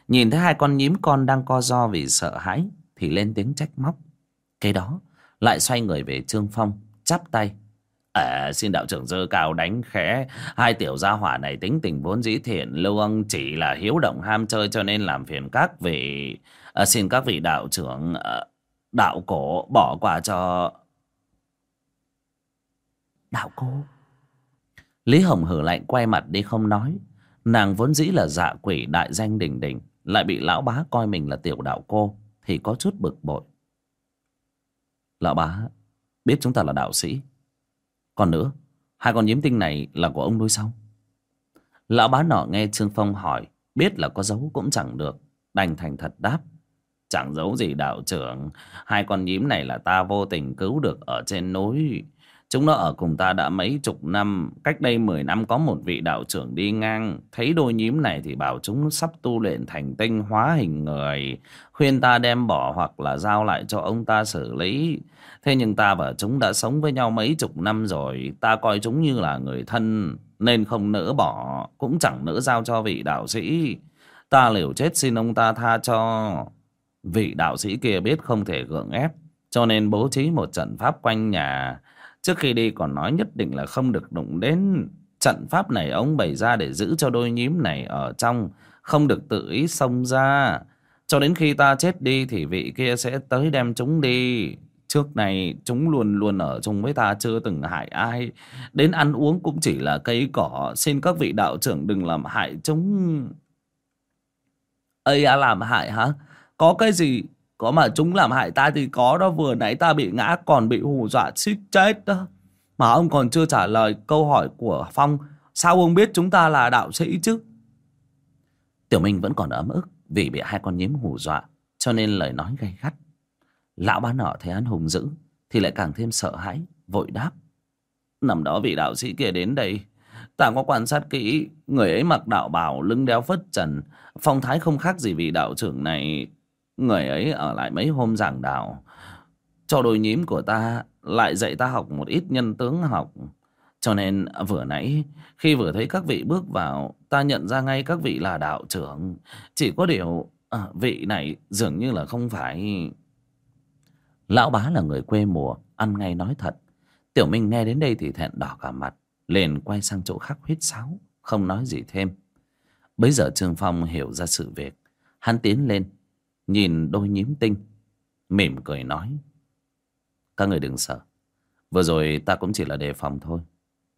Nhìn thấy hai con nhím con đang co do vì sợ hãi Thì lên tiếng trách móc. Cái đó lại xoay người về Trương Phong Chắp tay. À, xin đạo trưởng dơ cao đánh khẽ. Hai tiểu gia hỏa này tính tình vốn dĩ thiện Lưu ông chỉ là hiếu động ham chơi Cho nên làm phiền các vị. À, Xin các vị đạo trưởng à, Đạo cổ bỏ qua cho Đạo cô Lý Hồng hử lạnh quay mặt đi không nói. Nàng vốn dĩ là dạ quỷ đại danh đỉnh đỉnh, Lại bị lão bá coi mình là tiểu đạo cô, Thì có chút bực bội. Lão bá, Biết chúng ta là đạo sĩ. Còn nữa, Hai con nhím tinh này là của ông nuôi sao? Lão bá nọ nghe Trương Phong hỏi, Biết là có giấu cũng chẳng được, Đành thành thật đáp. Chẳng giấu gì đạo trưởng, Hai con nhím này là ta vô tình cứu được Ở trên núi. Chúng nó ở cùng ta đã mấy chục năm, Cách đây 10 năm có một vị đạo trưởng đi ngang. Thấy đôi nhím này thì bảo chúng sắp tu luyện thành tinh hóa hình người. Khuyên ta đem bỏ hoặc là giao lại cho ông ta xử lý. Thế nhưng ta và chúng đã sống với nhau mấy chục năm rồi. Ta coi chúng như là người thân, Nên không nỡ bỏ, Cũng chẳng nỡ giao cho vị đạo sĩ. Ta liều chết xin ông ta tha cho. Vị đạo sĩ kia biết không thể gượng ép, Cho nên bố trí một trận pháp quanh nhà. Trước khi đi còn nói nhất định là không được đụng đến Trận pháp này. Ông bày ra để giữ cho đôi nhím này ở trong, Không được tự ý xông ra. Cho đến khi ta chết đi thì vị kia sẽ tới đem chúng đi. Trước này chúng luôn luôn ở chung với ta, chưa từng hại ai. Đến ăn uống cũng chỉ là cây cỏ. Xin các vị đạo trưởng đừng làm hại chúng. Ây à làm hại hả? Có cái gì có mà chúng làm hại ta thì có đó, Vừa nãy ta bị ngã còn bị hù dọa xích chết đó. Mà ông còn chưa trả lời câu hỏi của Phong, Sao ông biết chúng ta là đạo sĩ chứ? Tiểu Minh vẫn còn ấm ức Vì bị hai con nhím hù dọa, Cho nên lời nói gay gắt. Lão bá nọ thấy hắn hùng dữ Thì lại càng thêm sợ hãi, Vội đáp. Năm đó vị đạo sĩ kia đến đây, Ta có quan sát kỹ, Người ấy mặc đạo bào, lưng đeo phất trần. Phong thái không khác gì vị đạo trưởng này. Người ấy ở lại mấy hôm giảng đạo. Cho đôi nhím của ta Lại dạy ta học một ít nhân tướng học. Cho nên vừa nãy Khi vừa thấy các vị bước vào Ta nhận ra ngay các vị là đạo trưởng. Chỉ có điều à, Vị này dường như là không phải. Lão bá là người quê mùa Ăn ngay nói thật. Tiểu Minh nghe đến đây thì thẹn đỏ cả mặt liền quay sang chỗ khác huyết sáo Không nói gì thêm. Bấy giờ Trương Phong hiểu ra sự việc. Hắn tiến lên Nhìn đôi nhím tinh, Mỉm cười nói. Các người đừng sợ. Vừa rồi ta cũng chỉ là đề phòng thôi.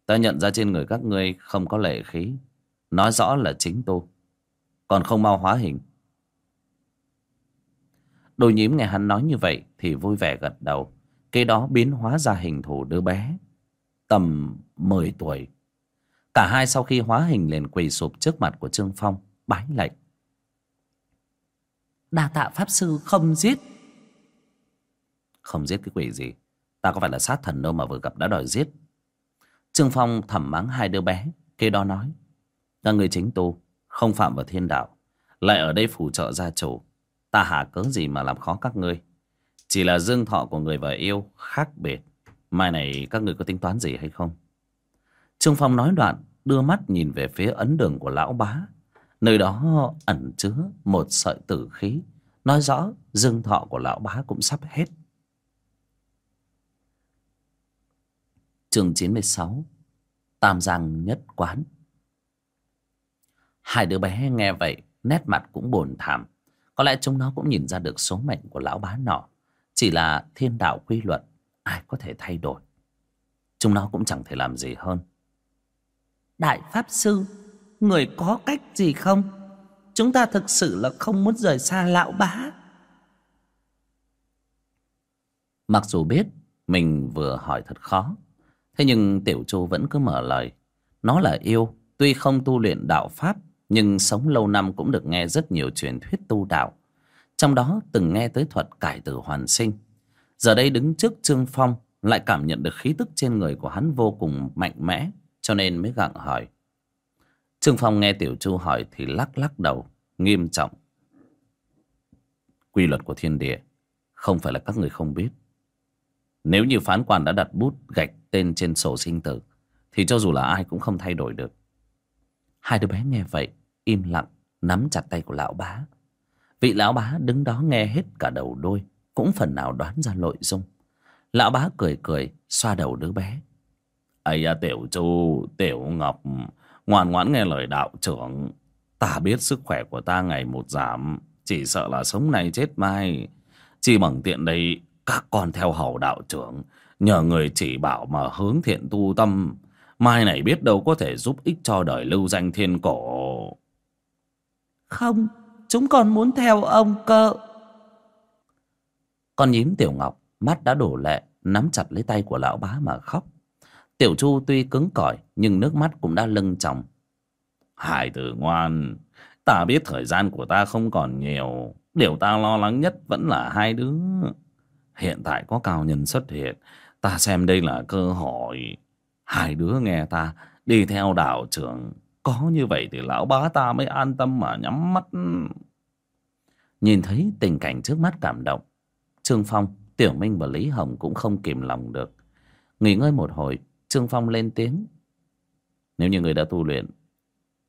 Ta nhận ra trên người các ngươi không có lệ khí. Nói rõ là chính tu Còn không mau hóa hình. Đôi nhím nghe hắn nói như vậy Thì vui vẻ gật đầu. Kế đó biến hóa ra hình thù đứa bé. Tầm 10 tuổi. Cả hai sau khi hóa hình liền quỳ sụp trước mặt của Trương Phong, Bái lệnh Đa tạ Pháp Sư không giết. Không giết cái quỷ gì? Ta có phải là sát thần đâu mà vừa gặp đã đòi giết. Trương Phong thầm mắng hai đứa bé, Kế đó nói, Các người chính tu, Không phạm vào thiên đạo, Lại ở đây phù trợ gia chủ. Ta hả cớ gì mà làm khó các ngươi? Chỉ là dương thọ của người và yêu khác biệt. Mai này các người có tính toán gì hay không? Trương Phong nói đoạn, Đưa mắt nhìn về phía ấn đường của lão bá. Nơi đó ẩn chứa một sợi tử khí. Nói rõ, dương thọ của lão bá cũng sắp hết. Chương 96 Tam Giang nhất quán. Hai đứa bé nghe vậy, Nét mặt cũng buồn thảm. Có lẽ chúng nó cũng nhìn ra được số mệnh của lão bá nọ. Chỉ là thiên đạo quy luật, Ai có thể thay đổi? Chúng nó cũng chẳng thể làm gì hơn. Đại Pháp Sư Người có cách gì không? Chúng ta thực sự là không muốn rời xa lão bá. Mặc dù biết Mình vừa hỏi thật khó, Thế nhưng Tiểu Chu vẫn cứ mở lời. Nó là yêu, Tuy không tu luyện đạo Pháp, Nhưng sống lâu năm cũng được nghe rất nhiều truyền thuyết tu đạo. Trong đó từng nghe tới thuật cải tử hoàn sinh. Giờ đây đứng trước Trương Phong, Lại cảm nhận được khí tức trên người của hắn vô cùng mạnh mẽ, Cho nên mới gặng hỏi. Trương Phong nghe Tiểu Chu hỏi Thì lắc lắc đầu, Nghiêm trọng. Quy luật của thiên địa Không phải là các người không biết. Nếu như phán quan đã đặt bút gạch tên trên sổ sinh tử, Thì cho dù là ai cũng không thay đổi được. Hai đứa bé nghe vậy, Im lặng, nắm chặt tay của lão bá. Vị lão bá đứng đó nghe hết cả đầu đôi, cũng phần nào đoán ra nội dung. Lão bá cười cười, xoa đầu đứa bé. Ấy à tiểu chu, tiểu ngọc ngoan ngoãn nghe lời đạo trưởng. Ta biết sức khỏe của ta ngày một giảm chỉ sợ là sống này chết mai. Chỉ bằng tiện đây các con theo hầu đạo trưởng nhờ người chỉ bảo mà hướng thiện tu tâm. Mai này biết đâu có thể giúp ích cho đời lưu danh thiên cổ. Không chúng con muốn theo ông cơ. Con nhím Tiểu Ngọc mắt đã đổ lệ nắm chặt lấy tay của lão bá mà khóc. Tiểu Chu tuy cứng cỏi nhưng nước mắt cũng đã lưng tròng. Hải tử ngoan, ta biết thời gian của ta không còn nhiều. Điều ta lo lắng nhất vẫn là hai đứa. Hiện tại có cao nhân xuất hiện, ta xem đây là cơ hội. Hai đứa nghe ta đi theo đạo trưởng. Có như vậy thì lão bá ta mới an tâm mà nhắm mắt. Nhìn thấy tình cảnh trước mắt cảm động. Trương Phong, Tiểu Minh và Lý Hồng cũng không kìm lòng được. Nghỉ ngơi một hồi, Trương Phong lên tiếng. Nếu như người đã tu luyện,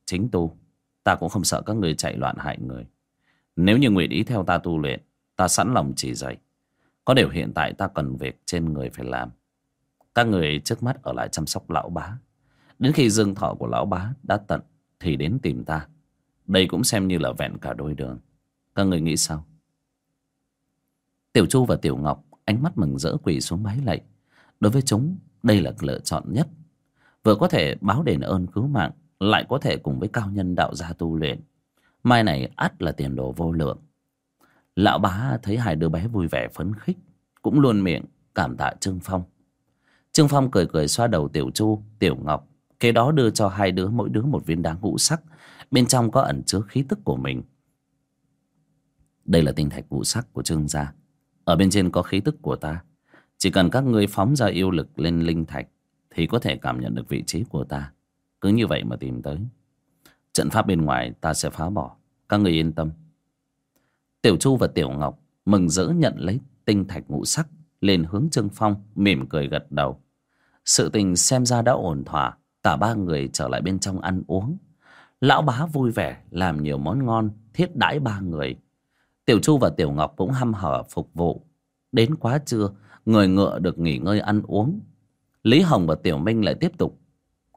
chính tu, ta cũng không sợ các người chạy loạn hại người. Nếu như nguyện ý theo ta tu luyện, ta sẵn lòng chỉ dạy. Có điều hiện tại ta cần việc trên người phải làm. Các người trước mắt ở lại chăm sóc lão bá. Đến khi dương thọ của lão bá đã tận thì đến tìm ta. Đây cũng xem như là vẹn cả đôi đường. Các người nghĩ sao? Tiểu Chu và Tiểu Ngọc ánh mắt mừng rỡ quỳ xuống bái lạy. Đối với chúng, đây là lựa chọn nhất. Vừa có thể báo đền ơn cứu mạng, lại có thể cùng với cao nhân đạo gia tu luyện. Mai này ắt là tiền đồ vô lượng. Lão bá thấy hai đứa bé vui vẻ phấn khích, cũng luôn miệng cảm tạ Trương Phong. Trương Phong cười cười xoa đầu Tiểu Chu, Tiểu Ngọc, kế đó đưa cho hai đứa mỗi đứa một viên đá ngũ sắc, bên trong có ẩn chứa khí tức của mình. Đây là tinh thạch ngũ sắc của Trương gia. Ở bên trên có khí tức của ta chỉ cần các ngươi phóng ra yêu lực lên linh thạch Thì có thể cảm nhận được vị trí của ta. Cứ như vậy mà tìm tới. Trận pháp bên ngoài ta sẽ phá bỏ. Các người yên tâm. Tiểu Chu và Tiểu Ngọc Mừng rỡ nhận lấy tinh thạch ngũ sắc, Lên hướng Trương Phong, Mỉm cười gật đầu. Sự tình xem ra đã ổn thỏa. Cả ba người trở lại bên trong ăn uống. Lão bá vui vẻ, Làm nhiều món ngon, Thiết đãi ba người. Tiểu Chu và Tiểu Ngọc cũng hăm hở phục vụ. Đến quá trưa Người ngựa được nghỉ ngơi ăn uống. Lý Hồng và Tiểu Minh lại tiếp tục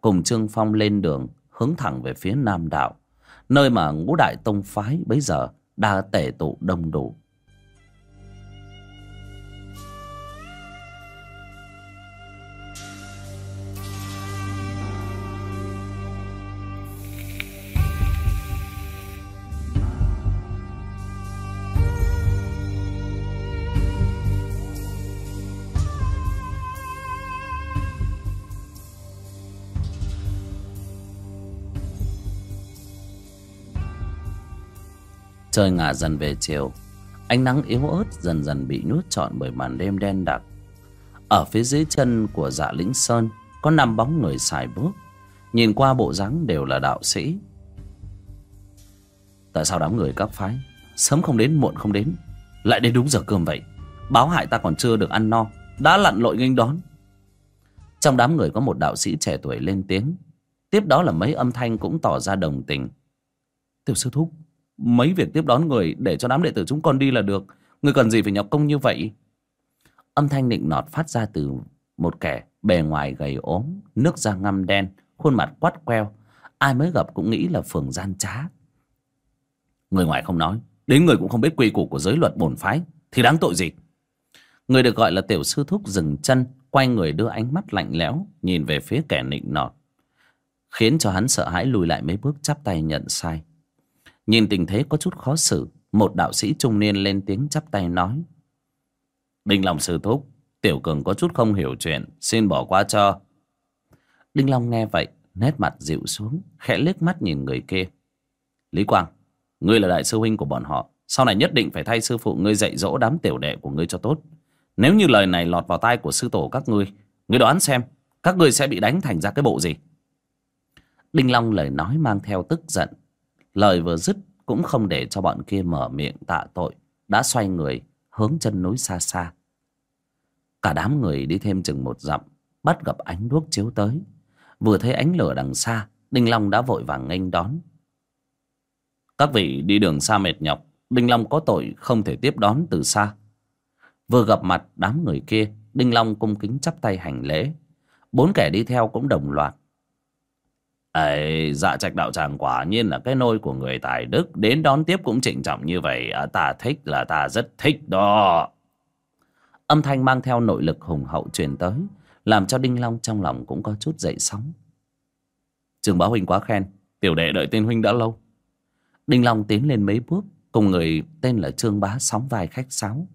Cùng Trương Phong lên đường, Hướng thẳng về phía Nam Đạo Nơi mà ngũ đại tông phái bấy giờ Đã tể tụ đông đủ. Trời ngả dần về chiều. Ánh nắng yếu ớt dần dần bị nuốt trọn bởi màn đêm đen đặc. Ở phía dưới chân của dạ lĩnh sơn, Có năm bóng người xài bước. Nhìn qua bộ dáng đều là đạo sĩ. Tại sao đám người các phái Sớm không đến, muộn không đến? Lại đến đúng giờ cơm vậy? Báo hại ta còn chưa được ăn no, Đã lặn lội nghênh đón. Trong đám người có một đạo sĩ trẻ tuổi lên tiếng. Tiếp đó là mấy âm thanh cũng tỏ ra đồng tình. Tiểu sư thúc Mấy việc tiếp đón người để cho đám đệ tử chúng con đi là được. Người cần gì phải nhọc công như vậy? Âm thanh nịnh nọt phát ra từ một kẻ bề ngoài gầy ốm, Nước da ngăm đen, Khuôn mặt quắt queo. Ai mới gặp cũng nghĩ là phường gian trá. Người ngoài không nói, Đến người cũng không biết quy củ của giới luật bổn phái, Thì đáng tội gì? Người được gọi là tiểu sư thúc dừng chân, Quay người đưa ánh mắt lạnh lẽo, Nhìn về phía kẻ nịnh nọt, Khiến cho hắn sợ hãi lùi lại mấy bước, chắp tay nhận sai. Nhìn tình thế có chút khó xử, Một đạo sĩ trung niên lên tiếng chắp tay nói. Đinh Long sư thúc, Tiểu cường có chút không hiểu chuyện, Xin bỏ qua cho. Đinh Long nghe vậy, Nét mặt dịu xuống, Khẽ liếc mắt nhìn người kia. Lý Quang, Ngươi là đại sư huynh của bọn họ, Sau này nhất định phải thay sư phụ ngươi dạy dỗ đám tiểu đệ của ngươi cho tốt. Nếu như lời này lọt vào tai của sư tổ các ngươi Ngươi đoán xem, Các ngươi sẽ bị đánh thành ra cái bộ gì? Đinh Long lời nói mang theo tức giận Lời vừa dứt cũng không để cho bọn kia mở miệng tạ tội, Đã xoay người hướng chân núi xa xa. Cả đám người đi thêm chừng một dặm, Bắt gặp ánh đuốc chiếu tới. Vừa thấy ánh lửa đằng xa, Đinh Long đã vội vàng nghênh đón. Các vị đi đường xa mệt nhọc, Đinh Long có tội không thể tiếp đón từ xa. Vừa gặp mặt đám người kia, Đinh Long cung kính chắp tay hành lễ. Bốn kẻ đi theo cũng đồng loạt ấy dạ trạch đạo tràng quả nhiên là cái nôi của người tài đức. Đến đón tiếp cũng trịnh trọng như vậy. À, ta thích là ta rất thích đó. Âm thanh mang theo nội lực hùng hậu truyền tới làm cho đinh long trong lòng cũng có chút dậy sóng. Trường bá huynh quá khen tiểu đệ đợi tên huynh đã lâu. Đinh long tiến lên mấy bước cùng người tên là trương bá sóng vai khách sáo.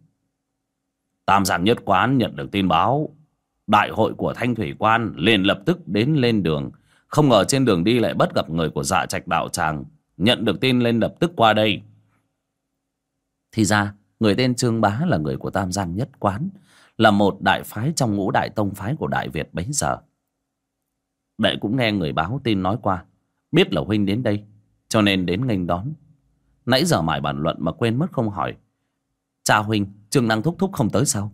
Tam giang nhất quán nhận được tin báo. Đại hội của thanh thủy quan liền lập tức đến lên đường không ngờ trên đường đi lại bất gặp người của dạ trạch đạo tràng, Nhận được tin lên lập tức qua đây. Thì ra, người tên Trương Bá là người của Tam Giang Nhất Quán, Là một đại phái trong ngũ đại tông phái của Đại Việt bấy giờ. Đệ cũng nghe người báo tin nói qua, Biết là Huynh đến đây, Cho nên đến nghênh đón. Nãy giờ mải bàn luận mà quên mất không hỏi, Cha Huynh, Trương Năng thúc thúc không tới sao?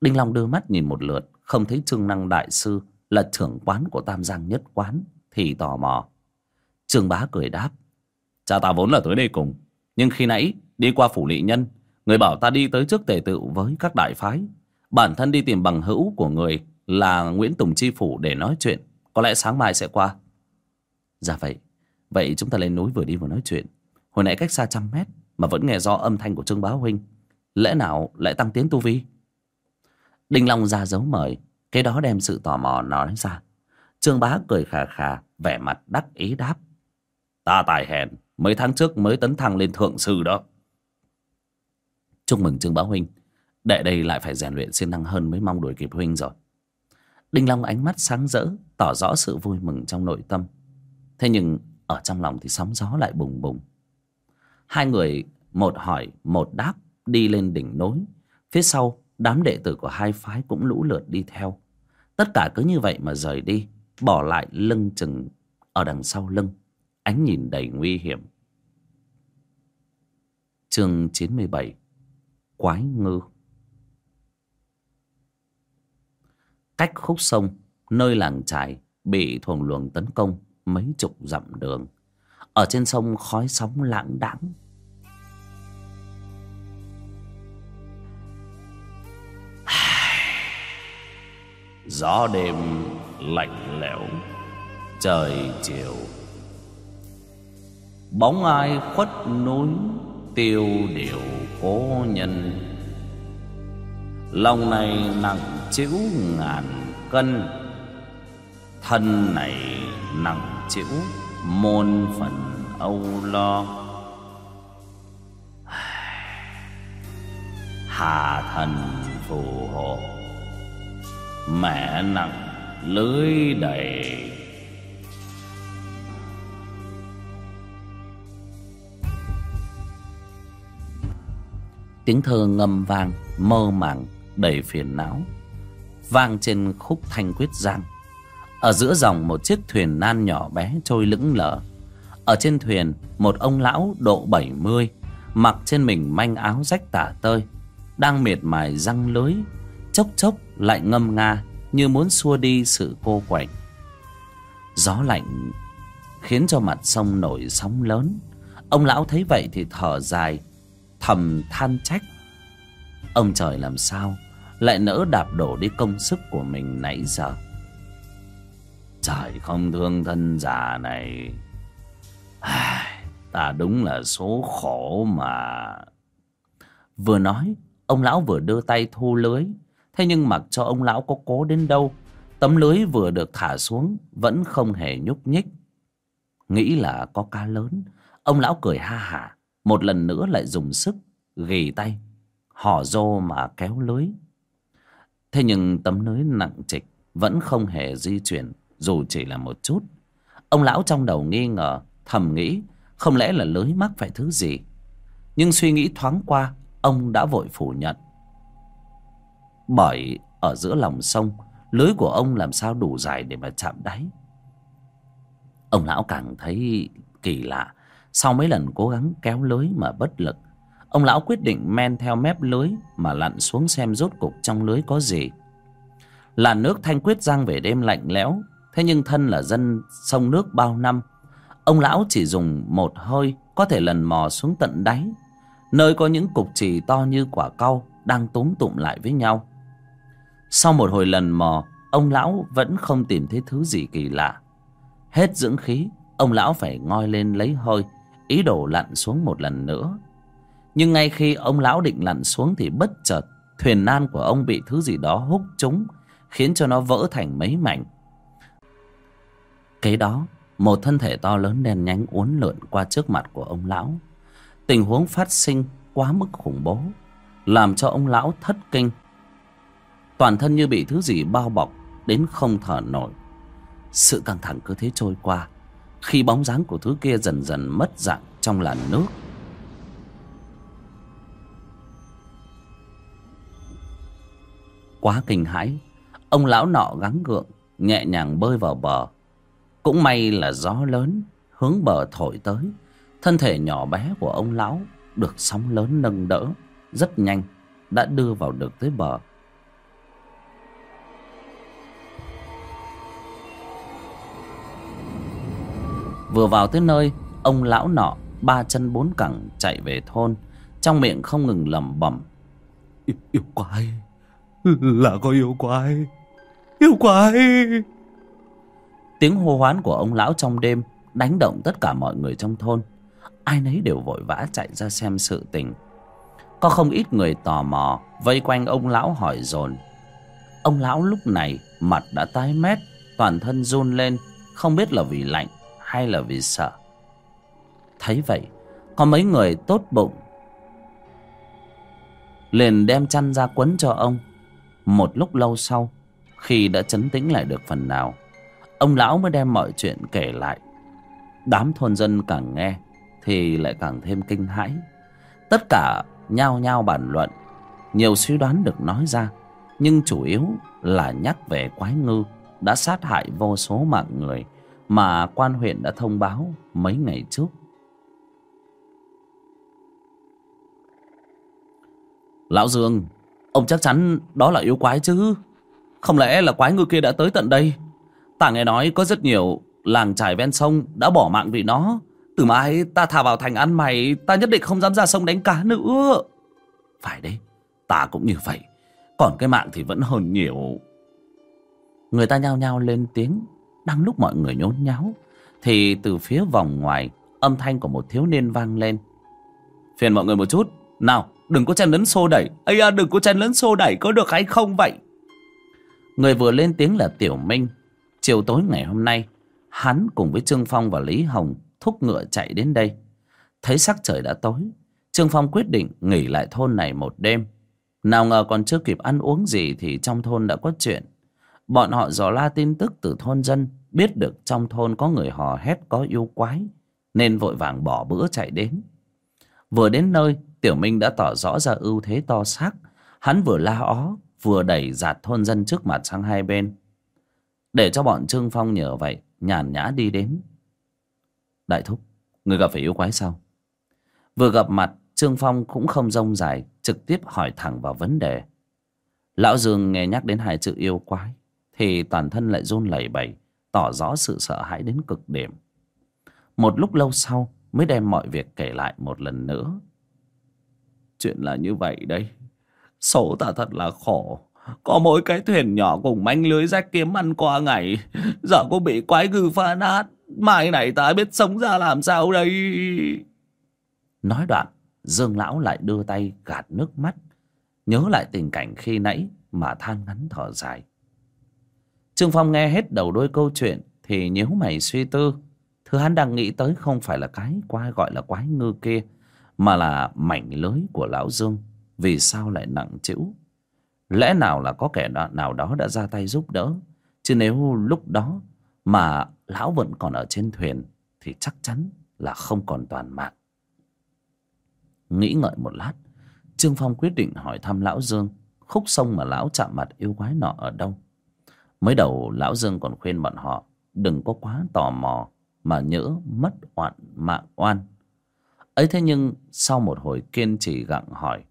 Đinh Long đưa mắt nhìn một lượt, Không thấy Trương Năng đại sư là trưởng quán của Tam Giang nhất quán thì tò mò. Trương Bá cười đáp. Cha ta vốn là tới đây cùng. Nhưng khi nãy đi qua phủ lị nhân, người bảo ta đi tới trước tề tự với các đại phái. Bản thân đi tìm bằng hữu của người là Nguyễn Tùng Chi Phủ để nói chuyện. Có lẽ sáng mai sẽ qua. Dạ vậy. Vậy chúng ta lên núi vừa đi vừa nói chuyện. Hồi nãy cách xa trăm mét mà vẫn nghe rõ âm thanh của Trương Bá Huynh. Lẽ nào lại tăng tiến tu vi? Đinh Long ra dấu mời cái đó đem sự tò mò nói ra. Trương Bá cười khà khà, Vẻ mặt đắc ý đáp. Ta tài hèn, Mấy tháng trước mới tấn thăng lên thượng sư đó. Chúc mừng Trương Bá Huynh, Đệ đây lại phải rèn luyện siêng năng hơn Mới mong đuổi kịp Huynh rồi. Đinh Long ánh mắt sáng rỡ, Tỏ rõ sự vui mừng trong nội tâm. Thế nhưng ở trong lòng thì sóng gió lại bùng bùng. Hai người, một hỏi, một đáp, Đi lên đỉnh núi. Phía sau, đám đệ tử của hai phái cũng lũ lượt đi theo tất cả cứ như vậy mà rời đi, bỏ lại lưng chừng ở đằng sau lưng. Ánh nhìn đầy nguy hiểm. Chương chín mươi bảy, quái ngư. Cách khúc sông, nơi làng trài bị thuồng luồng tấn công mấy chục dặm đường. Ở trên sông khói sóng lãng đãng gió đêm lạnh lẽo, trời chiều. Bóng ai khuất núi, tiêu điều cố nhân. Lòng này nặng chịu ngàn cân, thân này nặng chịu môn phần âu lo. *sighs* Hà thần phù hộ mẹ nặng lưới đầy. Tiếng thơ ngâm vang, mơ màng, đầy phiền não. Vang trên khúc thanh quyết giang. Ở giữa dòng một chiếc thuyền nan nhỏ bé trôi lững lờ. Ở trên thuyền, một ông lão độ bảy mươi, mặc trên mình manh áo rách tả tơi, đang miệt mài răng lưới chốc chốc lại ngâm nga như muốn xua đi sự cô quạnh. Gió lạnh khiến cho mặt sông nổi sóng lớn. Ông lão thấy vậy thì thở dài, thầm than trách. Ông trời làm sao lại nỡ đạp đổ đi công sức của mình nãy giờ? Trời không thương thân già này. Ta đúng là số khổ mà. Vừa nói, ông lão vừa đưa tay thu lưới thế nhưng mặc cho ông lão có cố đến đâu, tấm lưới vừa được thả xuống vẫn không hề nhúc nhích. Nghĩ là có cá lớn, ông lão cười ha hả, một lần nữa lại dùng sức, Ghi tay, hò rô mà kéo lưới. Thế nhưng tấm lưới nặng trịch vẫn không hề di chuyển, dù chỉ là một chút. Ông lão trong đầu nghi ngờ, thầm nghĩ không lẽ là lưới mắc phải thứ gì. Nhưng suy nghĩ thoáng qua, ông đã vội phủ nhận bởi ở giữa lòng sông, lưới của ông làm sao đủ dài để mà chạm đáy? Ông lão càng thấy kỳ lạ, sau mấy lần cố gắng kéo lưới mà bất lực, ông lão quyết định men theo mép lưới mà lặn xuống xem rốt cục trong lưới có gì. Là nước thanh quyết giang về đêm lạnh lẽo, thế nhưng thân là dân sông nước bao năm, ông lão chỉ dùng một hơi có thể lần mò xuống tận đáy, nơi có những cục trì to như quả cau đang túm tụm lại với nhau sau một hồi lần mò, ông lão vẫn không tìm thấy thứ gì kỳ lạ. Hết dưỡng khí, ông lão phải ngoi lên lấy hơi, ý đồ lặn xuống một lần nữa. Nhưng ngay khi ông lão định lặn xuống thì bất chợt, thuyền nan của ông bị thứ gì đó hút trúng, khiến cho nó vỡ thành mấy mảnh. Kế đó, một thân thể to lớn đen nhánh uốn lượn qua trước mặt của ông lão. Tình huống phát sinh quá mức khủng bố, làm cho ông lão thất kinh toàn thân như bị thứ gì bao bọc đến không thở nổi. Sự căng thẳng cứ thế trôi qua, khi bóng dáng của thứ kia dần dần mất dạng trong làn nước. Quá kinh hãi, ông lão nọ gắng gượng, nhẹ nhàng bơi vào bờ. Cũng may là gió lớn, hướng bờ thổi tới, thân thể nhỏ bé của ông lão được sóng lớn nâng đỡ rất nhanh, đã đưa vào được tới bờ. Vừa vào tới nơi ông lão nọ ba chân bốn cẳng chạy về thôn. Trong miệng không ngừng lẩm bẩm. Yêu, yêu quái. Là có yêu quái. Yêu quái. Tiếng hô hoán của ông lão trong đêm đánh động tất cả mọi người trong thôn. Ai nấy đều vội vã chạy ra xem sự tình. Có không ít người tò mò vây quanh ông lão hỏi dồn. Ông lão lúc này mặt đã tái mét toàn thân run lên không biết là vì lạnh hay là vì sợ? Thấy vậy, có mấy người tốt bụng. Liền đem chăn ra quấn cho ông. Một lúc lâu sau, khi đã chấn tĩnh lại được phần nào, ông lão mới đem mọi chuyện kể lại. Đám thôn dân càng nghe thì lại càng thêm kinh hãi. Tất cả nhao nhao bàn luận, nhiều suy đoán được nói ra, nhưng chủ yếu là nhắc về quái ngư đã sát hại vô số mạng người mà quan huyện đã thông báo mấy ngày trước. Lão Dương, ông chắc chắn đó là yêu quái chứ? Không lẽ là quái ngư kia đã tới tận đây? Ta nghe nói có rất nhiều làng trải ven sông đã bỏ mạng vì nó. Từ mai ta thả vào thành ăn mày, ta nhất định không dám ra sông đánh cá nữa. Phải đấy, ta cũng như vậy. Còn cái mạng thì vẫn hơn nhiều. Người ta nhao nhao lên tiếng, đang lúc mọi người nhốn nháo. Thì từ phía vòng ngoài, âm thanh của một thiếu niên vang lên. Phiền mọi người một chút, nào đừng có chen lấn xô đẩy. Ây à, đừng có chen lấn xô đẩy, có được hay không vậy? Người vừa lên tiếng là Tiểu Minh. Chiều tối ngày hôm nay, hắn cùng với Trương Phong và Lý Hồng thúc ngựa chạy đến đây. Thấy sắc trời đã tối, Trương Phong quyết định nghỉ lại thôn này một đêm. Nào ngờ còn chưa kịp ăn uống gì thì trong thôn đã có chuyện. Bọn họ dò la tin tức từ thôn dân, biết được trong thôn có người hò hét có yêu quái, nên vội vàng bỏ bữa chạy đến. Vừa đến nơi, Tiểu Minh đã tỏ rõ ra ưu thế to xác. Hắn vừa la ó, vừa đẩy giạt thôn dân trước mặt sang hai bên. Để cho bọn Trương Phong nhờ vậy, nhàn nhã đi đến. Đại thúc, người gặp phải yêu quái sao? Vừa gặp mặt, Trương Phong cũng không rông dài, trực tiếp hỏi thẳng vào vấn đề. Lão Dương nghe nhắc đến hai chữ yêu quái, thì toàn thân lại run lẩy bẩy, tỏ rõ sự sợ hãi đến cực điểm. Một lúc lâu sau mới đem mọi việc kể lại một lần nữa. Chuyện là như vậy đấy, Số ta thật là khổ. Có mỗi cái thuyền nhỏ cùng manh lưới rách kiếm ăn qua ngày. Giờ có bị quái gư phá nát. Mai này ta biết sống ra làm sao đây. Nói đoạn, Dương Lão lại đưa tay gạt nước mắt. Nhớ lại tình cảnh khi nãy mà than ngắn thở dài. Trương Phong nghe hết đầu đôi câu chuyện thì nhíu mày suy tư. Thứ hắn đang nghĩ tới không phải là cái quái gọi là quái ngư kia mà là mảnh lưới của Lão Dương. Vì sao lại nặng chịu? Lẽ nào là có kẻ nào đó đã ra tay giúp đỡ? Chứ nếu lúc đó mà Lão vẫn còn ở trên thuyền thì chắc chắn là không còn toàn mạng. Nghĩ ngợi một lát, Trương Phong quyết định hỏi thăm Lão Dương khúc sông mà Lão chạm mặt yêu quái nọ ở đâu. Mới đầu Lão Dương còn khuyên bọn họ đừng có quá tò mò mà nhỡ mất oạn mạng oan. ấy thế nhưng sau một hồi kiên trì gặng hỏi,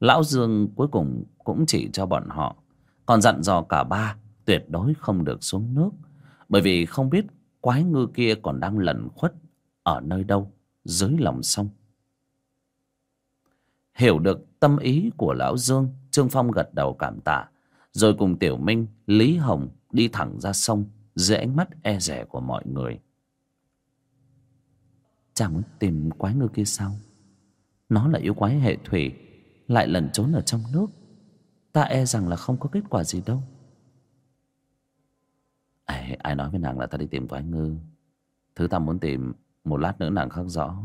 Lão Dương cuối cùng cũng chỉ cho bọn họ, còn dặn dò cả ba tuyệt đối không được xuống nước, bởi vì không biết quái ngư kia còn đang lẩn khuất ở nơi đâu dưới lòng sông. Hiểu được tâm ý của Lão Dương, Trương Phong gật đầu cảm tạ, rồi cùng Tiểu Minh, Lý Hồng đi thẳng ra sông dưới ánh mắt e rẻ của mọi người. Chàng muốn tìm quái ngư kia sao? Nó là yêu quái hệ thủy, lại lẩn trốn ở trong nước. Ta e rằng là không có kết quả gì đâu. À, ai nói với nàng là ta đi tìm quái ngư? Thứ ta muốn tìm, một lát nữa nàng khắc rõ.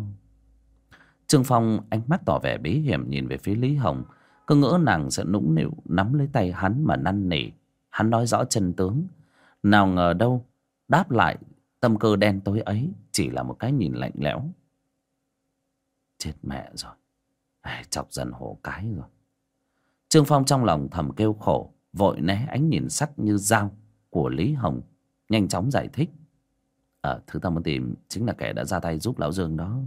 Trương Phong ánh mắt tỏ vẻ bí hiểm nhìn về phía Lý Hồng. Cứ ngỡ nàng sẽ nũng nịu nắm lấy tay hắn mà năn nỉ. Hắn nói rõ chân tướng. Nào ngờ đâu, đáp lại tâm cơ đen tối ấy chỉ là một cái nhìn lạnh lẽo. Chết mẹ rồi. Chọc dần hổ cái rồi. Trương Phong trong lòng thầm kêu khổ, vội né ánh nhìn sắc như dao của Lý Hồng. Nhanh chóng giải thích. Ờ, thứ ta muốn tìm chính là kẻ đã ra tay giúp Lão Dương đó.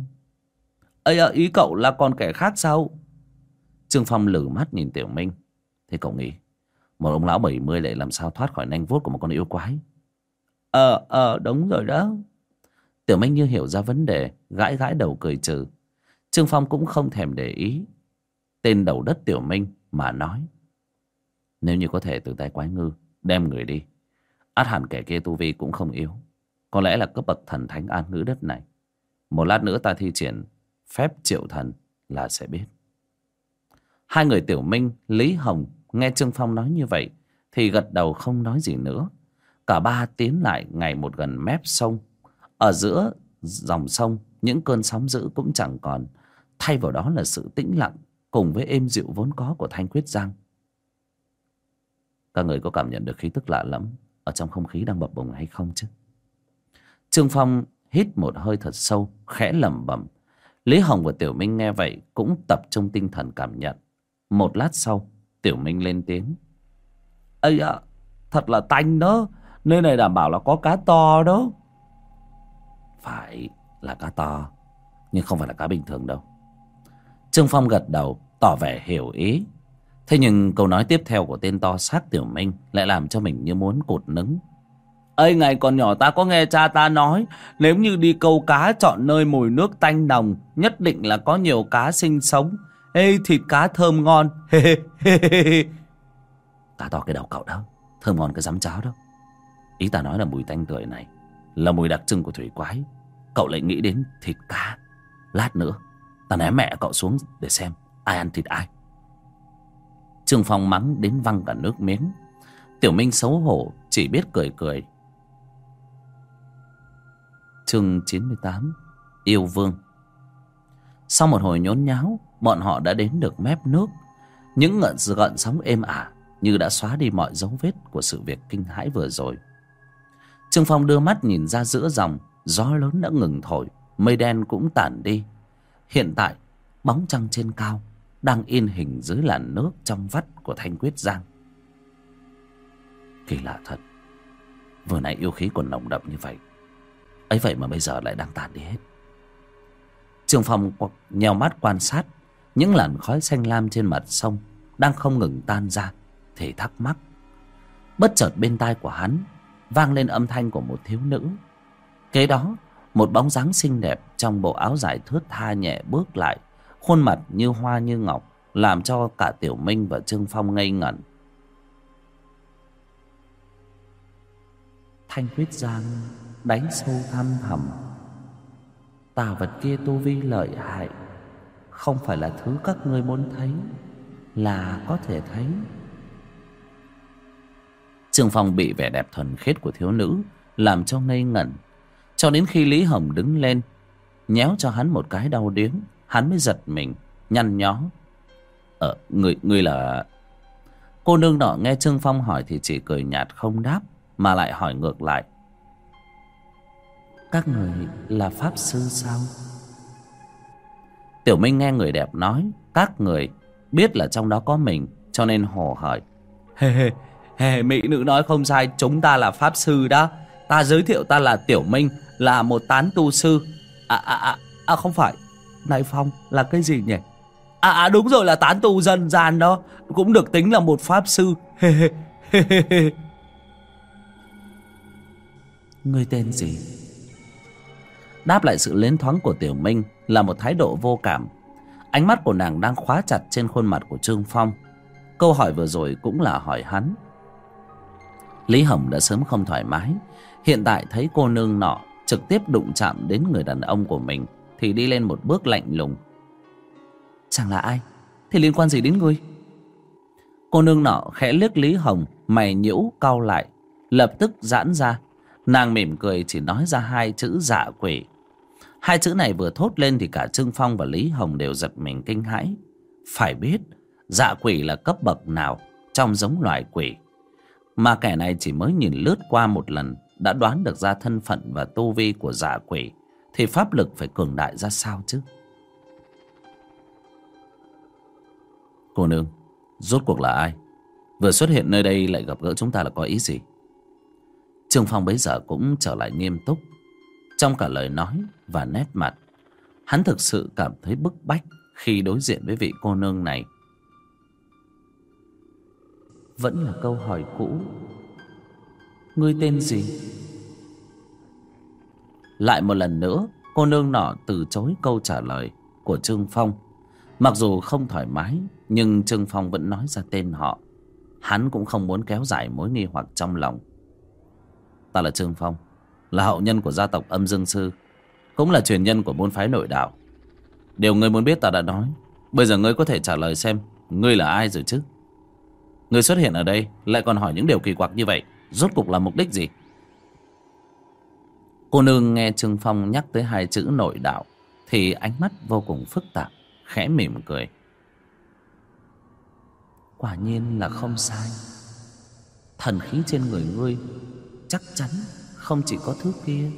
Ây à, ý cậu là con kẻ khác sao? Trương Phong lử mắt nhìn Tiểu Minh. Thế cậu nghĩ, một ông lão 70 lại làm sao thoát khỏi nanh vuốt của một con yêu quái? Ờ, ờ, đúng rồi đó. Tiểu Minh như hiểu ra vấn đề, gãi gãi đầu cười trừ. Trương Phong cũng không thèm để ý. Tên đầu đất Tiểu Minh mà nói. Nếu như có thể từ tay quái ngư, đem người đi. Át hẳn kẻ kia tu vi cũng không yếu. Có lẽ là cấp bậc thần thánh an ngữ đất này. Một lát nữa ta thi triển phép triệu thần là sẽ biết. Hai người Tiểu Minh, Lý Hồng nghe Trương Phong nói như vậy thì gật đầu không nói gì nữa. Cả ba tiến lại ngày một gần mép sông. Ở giữa dòng sông, những cơn sóng dữ cũng chẳng còn. Thay vào đó là sự tĩnh lặng cùng với êm dịu vốn có của Thanh Quyết Giang. Các người có cảm nhận được khí tức lạ lẫm ở trong không khí đang bập bùng hay không chứ? Trương Phong hít một hơi thật sâu, khẽ lẩm bẩm. Lý Hồng và Tiểu Minh nghe vậy cũng tập trung tinh thần cảm nhận. Một lát sau, Tiểu Minh lên tiếng. ây ạ thật là tanh đó. Nơi này đảm bảo là có cá to đó. Phải là cá to nhưng không phải là cá bình thường đâu. Trương phong gật đầu tỏ vẻ hiểu ý. Thế nhưng câu nói tiếp theo của tên to xác tiểu minh lại làm cho mình như muốn cột nứng. Ây ngày còn nhỏ ta có nghe cha ta nói nếu như đi câu cá chọn nơi mùi nước tanh nồng nhất định là có nhiều cá sinh sống ê, thịt cá thơm ngon. *laughs* Cá to cái đầu cậu đó. Thơm ngon cái giấm cháo đó. Ý ta nói là mùi tanh tưởi này là mùi đặc trưng của thủy quái. Cậu lại nghĩ đến thịt cá. Lát nữa, ta ném mẹ cậu xuống để xem ai ăn thịt ai. Trương phong mắng đến văng cả nước miếng. Tiểu minh xấu hổ, chỉ biết cười cười. Chương chín mươi tám, yêu vương. Sau một hồi nhốn nháo bọn họ đã đến được mép nước. Những ngợn gợn sóng êm ả như đã xóa đi mọi dấu vết của sự việc kinh hãi vừa rồi. Trương phong đưa mắt nhìn ra giữa dòng, gió lớn đã ngừng thổi, mây đen cũng tản đi. Hiện tại, bóng trăng trên cao đang in hình dưới làn nước trong vắt của thanh quyết giang. Kỳ lạ thật, vừa nãy yêu khí còn nồng đậm như vậy, ấy vậy mà bây giờ lại đang tàn đi hết. Trương phong nheo mắt quan sát những làn khói xanh lam trên mặt sông đang không ngừng tan ra thì thắc mắc. Bất chợt bên tai của hắn vang lên âm thanh của một thiếu nữ. Kế đó một bóng dáng xinh đẹp trong bộ áo dài thướt tha nhẹ bước lại khuôn mặt như hoa như ngọc làm cho cả tiểu minh và trương phong ngây ngẩn. Thanh quyết giang đánh sâu thăm hầm, tà vật kia tu vi lợi hại không phải là thứ các ngươi muốn thấy là có thể thấy. Trương phong bị vẻ đẹp thuần khiết của thiếu nữ làm cho ngây ngẩn cho đến khi lý hồng đứng lên nhéo cho hắn một cái đau điếng hắn mới giật mình nhăn nhó. Ờ người người là cô nương nọ nghe trương phong hỏi thì chỉ cười nhạt không đáp mà lại hỏi ngược lại. Các người là pháp sư sao tiểu minh nghe người đẹp nói các người biết là trong đó có mình cho nên hồ hởi hề hề hề mỹ nữ nói không sai chúng ta là pháp sư đó. Ta giới thiệu ta là tiểu minh là một tán tu sư. À à à, à không phải này phong là cái gì nhỉ? À à đúng rồi là tán tu dân gian đó cũng được tính là một pháp sư. Hề hề hề hề ngươi tên gì? Đáp lại sự lến thoáng của tiểu minh là một thái độ vô cảm. Ánh mắt của nàng đang khóa chặt trên khuôn mặt của trương phong. Câu hỏi vừa rồi cũng là hỏi hắn. Lý hồng đã sớm không thoải mái. Hiện tại thấy cô nương nọ trực tiếp đụng chạm đến người đàn ông của mình thì đi lên một bước lạnh lùng. Chẳng là ai? Thì liên quan gì đến ngươi? Cô nương nọ khẽ liếc lý hồng, mày nhũ cau lại, lập tức giãn ra. Nàng mỉm cười chỉ nói ra hai chữ dạ quỷ hai chữ này vừa thốt lên thì cả trương phong và lý hồng đều giật mình kinh hãi. Phải biết dạ quỷ là cấp bậc nào trong giống loài quỷ? Mà kẻ này chỉ mới nhìn lướt qua một lần, đã đoán được ra thân phận và tu vi của dạ quỷ, thì pháp lực phải cường đại ra sao chứ? Cô nương, rốt cuộc là ai? Vừa xuất hiện nơi đây lại gặp gỡ chúng ta là có ý gì? Trương phong bấy giờ cũng trở lại nghiêm túc trong cả lời nói và nét mặt, hắn thực sự cảm thấy bức bách khi đối diện với vị cô nương này. Vẫn là câu hỏi cũ. Ngươi tên gì? Lại một lần nữa, cô nương nọ từ chối câu trả lời của trương phong. Mặc dù không thoải mái, nhưng trương phong vẫn nói ra tên họ. Hắn cũng không muốn kéo dài mối nghi hoặc trong lòng. Ta là trương phong là hậu nhân của gia tộc âm dương sư, cũng là truyền nhân của môn phái nội đạo. Điều ngươi muốn biết ta đã nói, bây giờ ngươi có thể trả lời xem ngươi là ai rồi chứ? Ngươi xuất hiện ở đây lại còn hỏi những điều kỳ quặc như vậy, rốt cục là mục đích gì? Cô nương nghe trương phong nhắc tới hai chữ nội đạo thì ánh mắt vô cùng phức tạp, khẽ mỉm cười. Quả nhiên là không sai. Thần khí trên người ngươi chắc chắn không chỉ có thứ kia.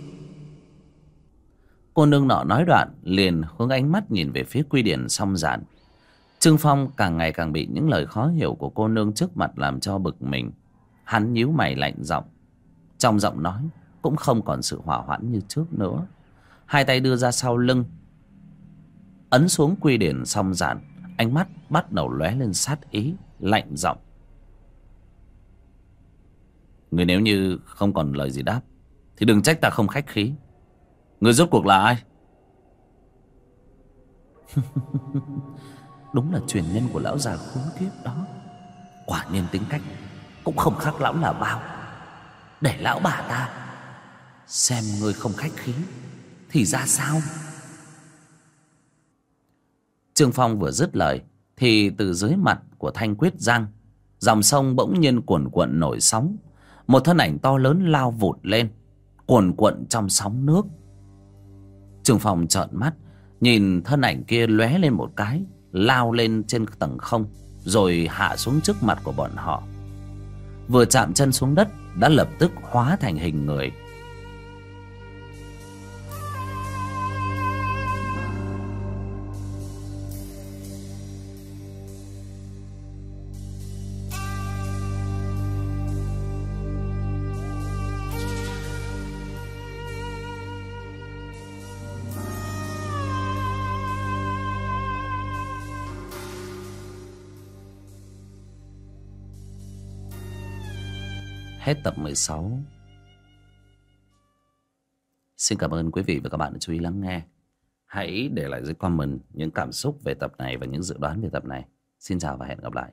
Cô nương nọ nói đoạn, liền hướng ánh mắt nhìn về phía quy điển song giản. Trương phong càng ngày càng bị những lời khó hiểu của cô nương trước mặt làm cho bực mình. Hắn nhíu mày lạnh giọng. Trong giọng nói cũng không còn sự hỏa hoãn như trước nữa. Hai tay đưa ra sau lưng. Ấn xuống quy điển song giản, ánh mắt bắt đầu lóe lên sát ý, lạnh giọng. Người nếu như không còn lời gì đáp thì đừng trách ta không khách khí. Người rốt cuộc là ai? *laughs* Đúng là truyền nhân của lão già khốn kiếp đó. Quả nhiên tính cách cũng không khác lão là bao. Để lão bà ta xem người không khách khí thì ra sao? Trương phong vừa dứt lời thì từ dưới mặt của thanh quyết giang dòng sông bỗng nhiên cuồn cuộn nổi sóng. Một thân ảnh to lớn lao vụt lên cuồn cuộn trong sóng nước. Trường phòng trợn mắt, nhìn thân ảnh kia lóe lên một cái, lao lên trên tầng không, rồi hạ xuống trước mặt của bọn họ. Vừa chạm chân xuống đất, đã lập tức hóa thành hình người. Hết tập 16 Xin cảm ơn quý vị và các bạn đã chú ý lắng nghe. Hãy để lại dưới comment những cảm xúc về tập này và những dự đoán về tập này. Xin chào và hẹn gặp lại.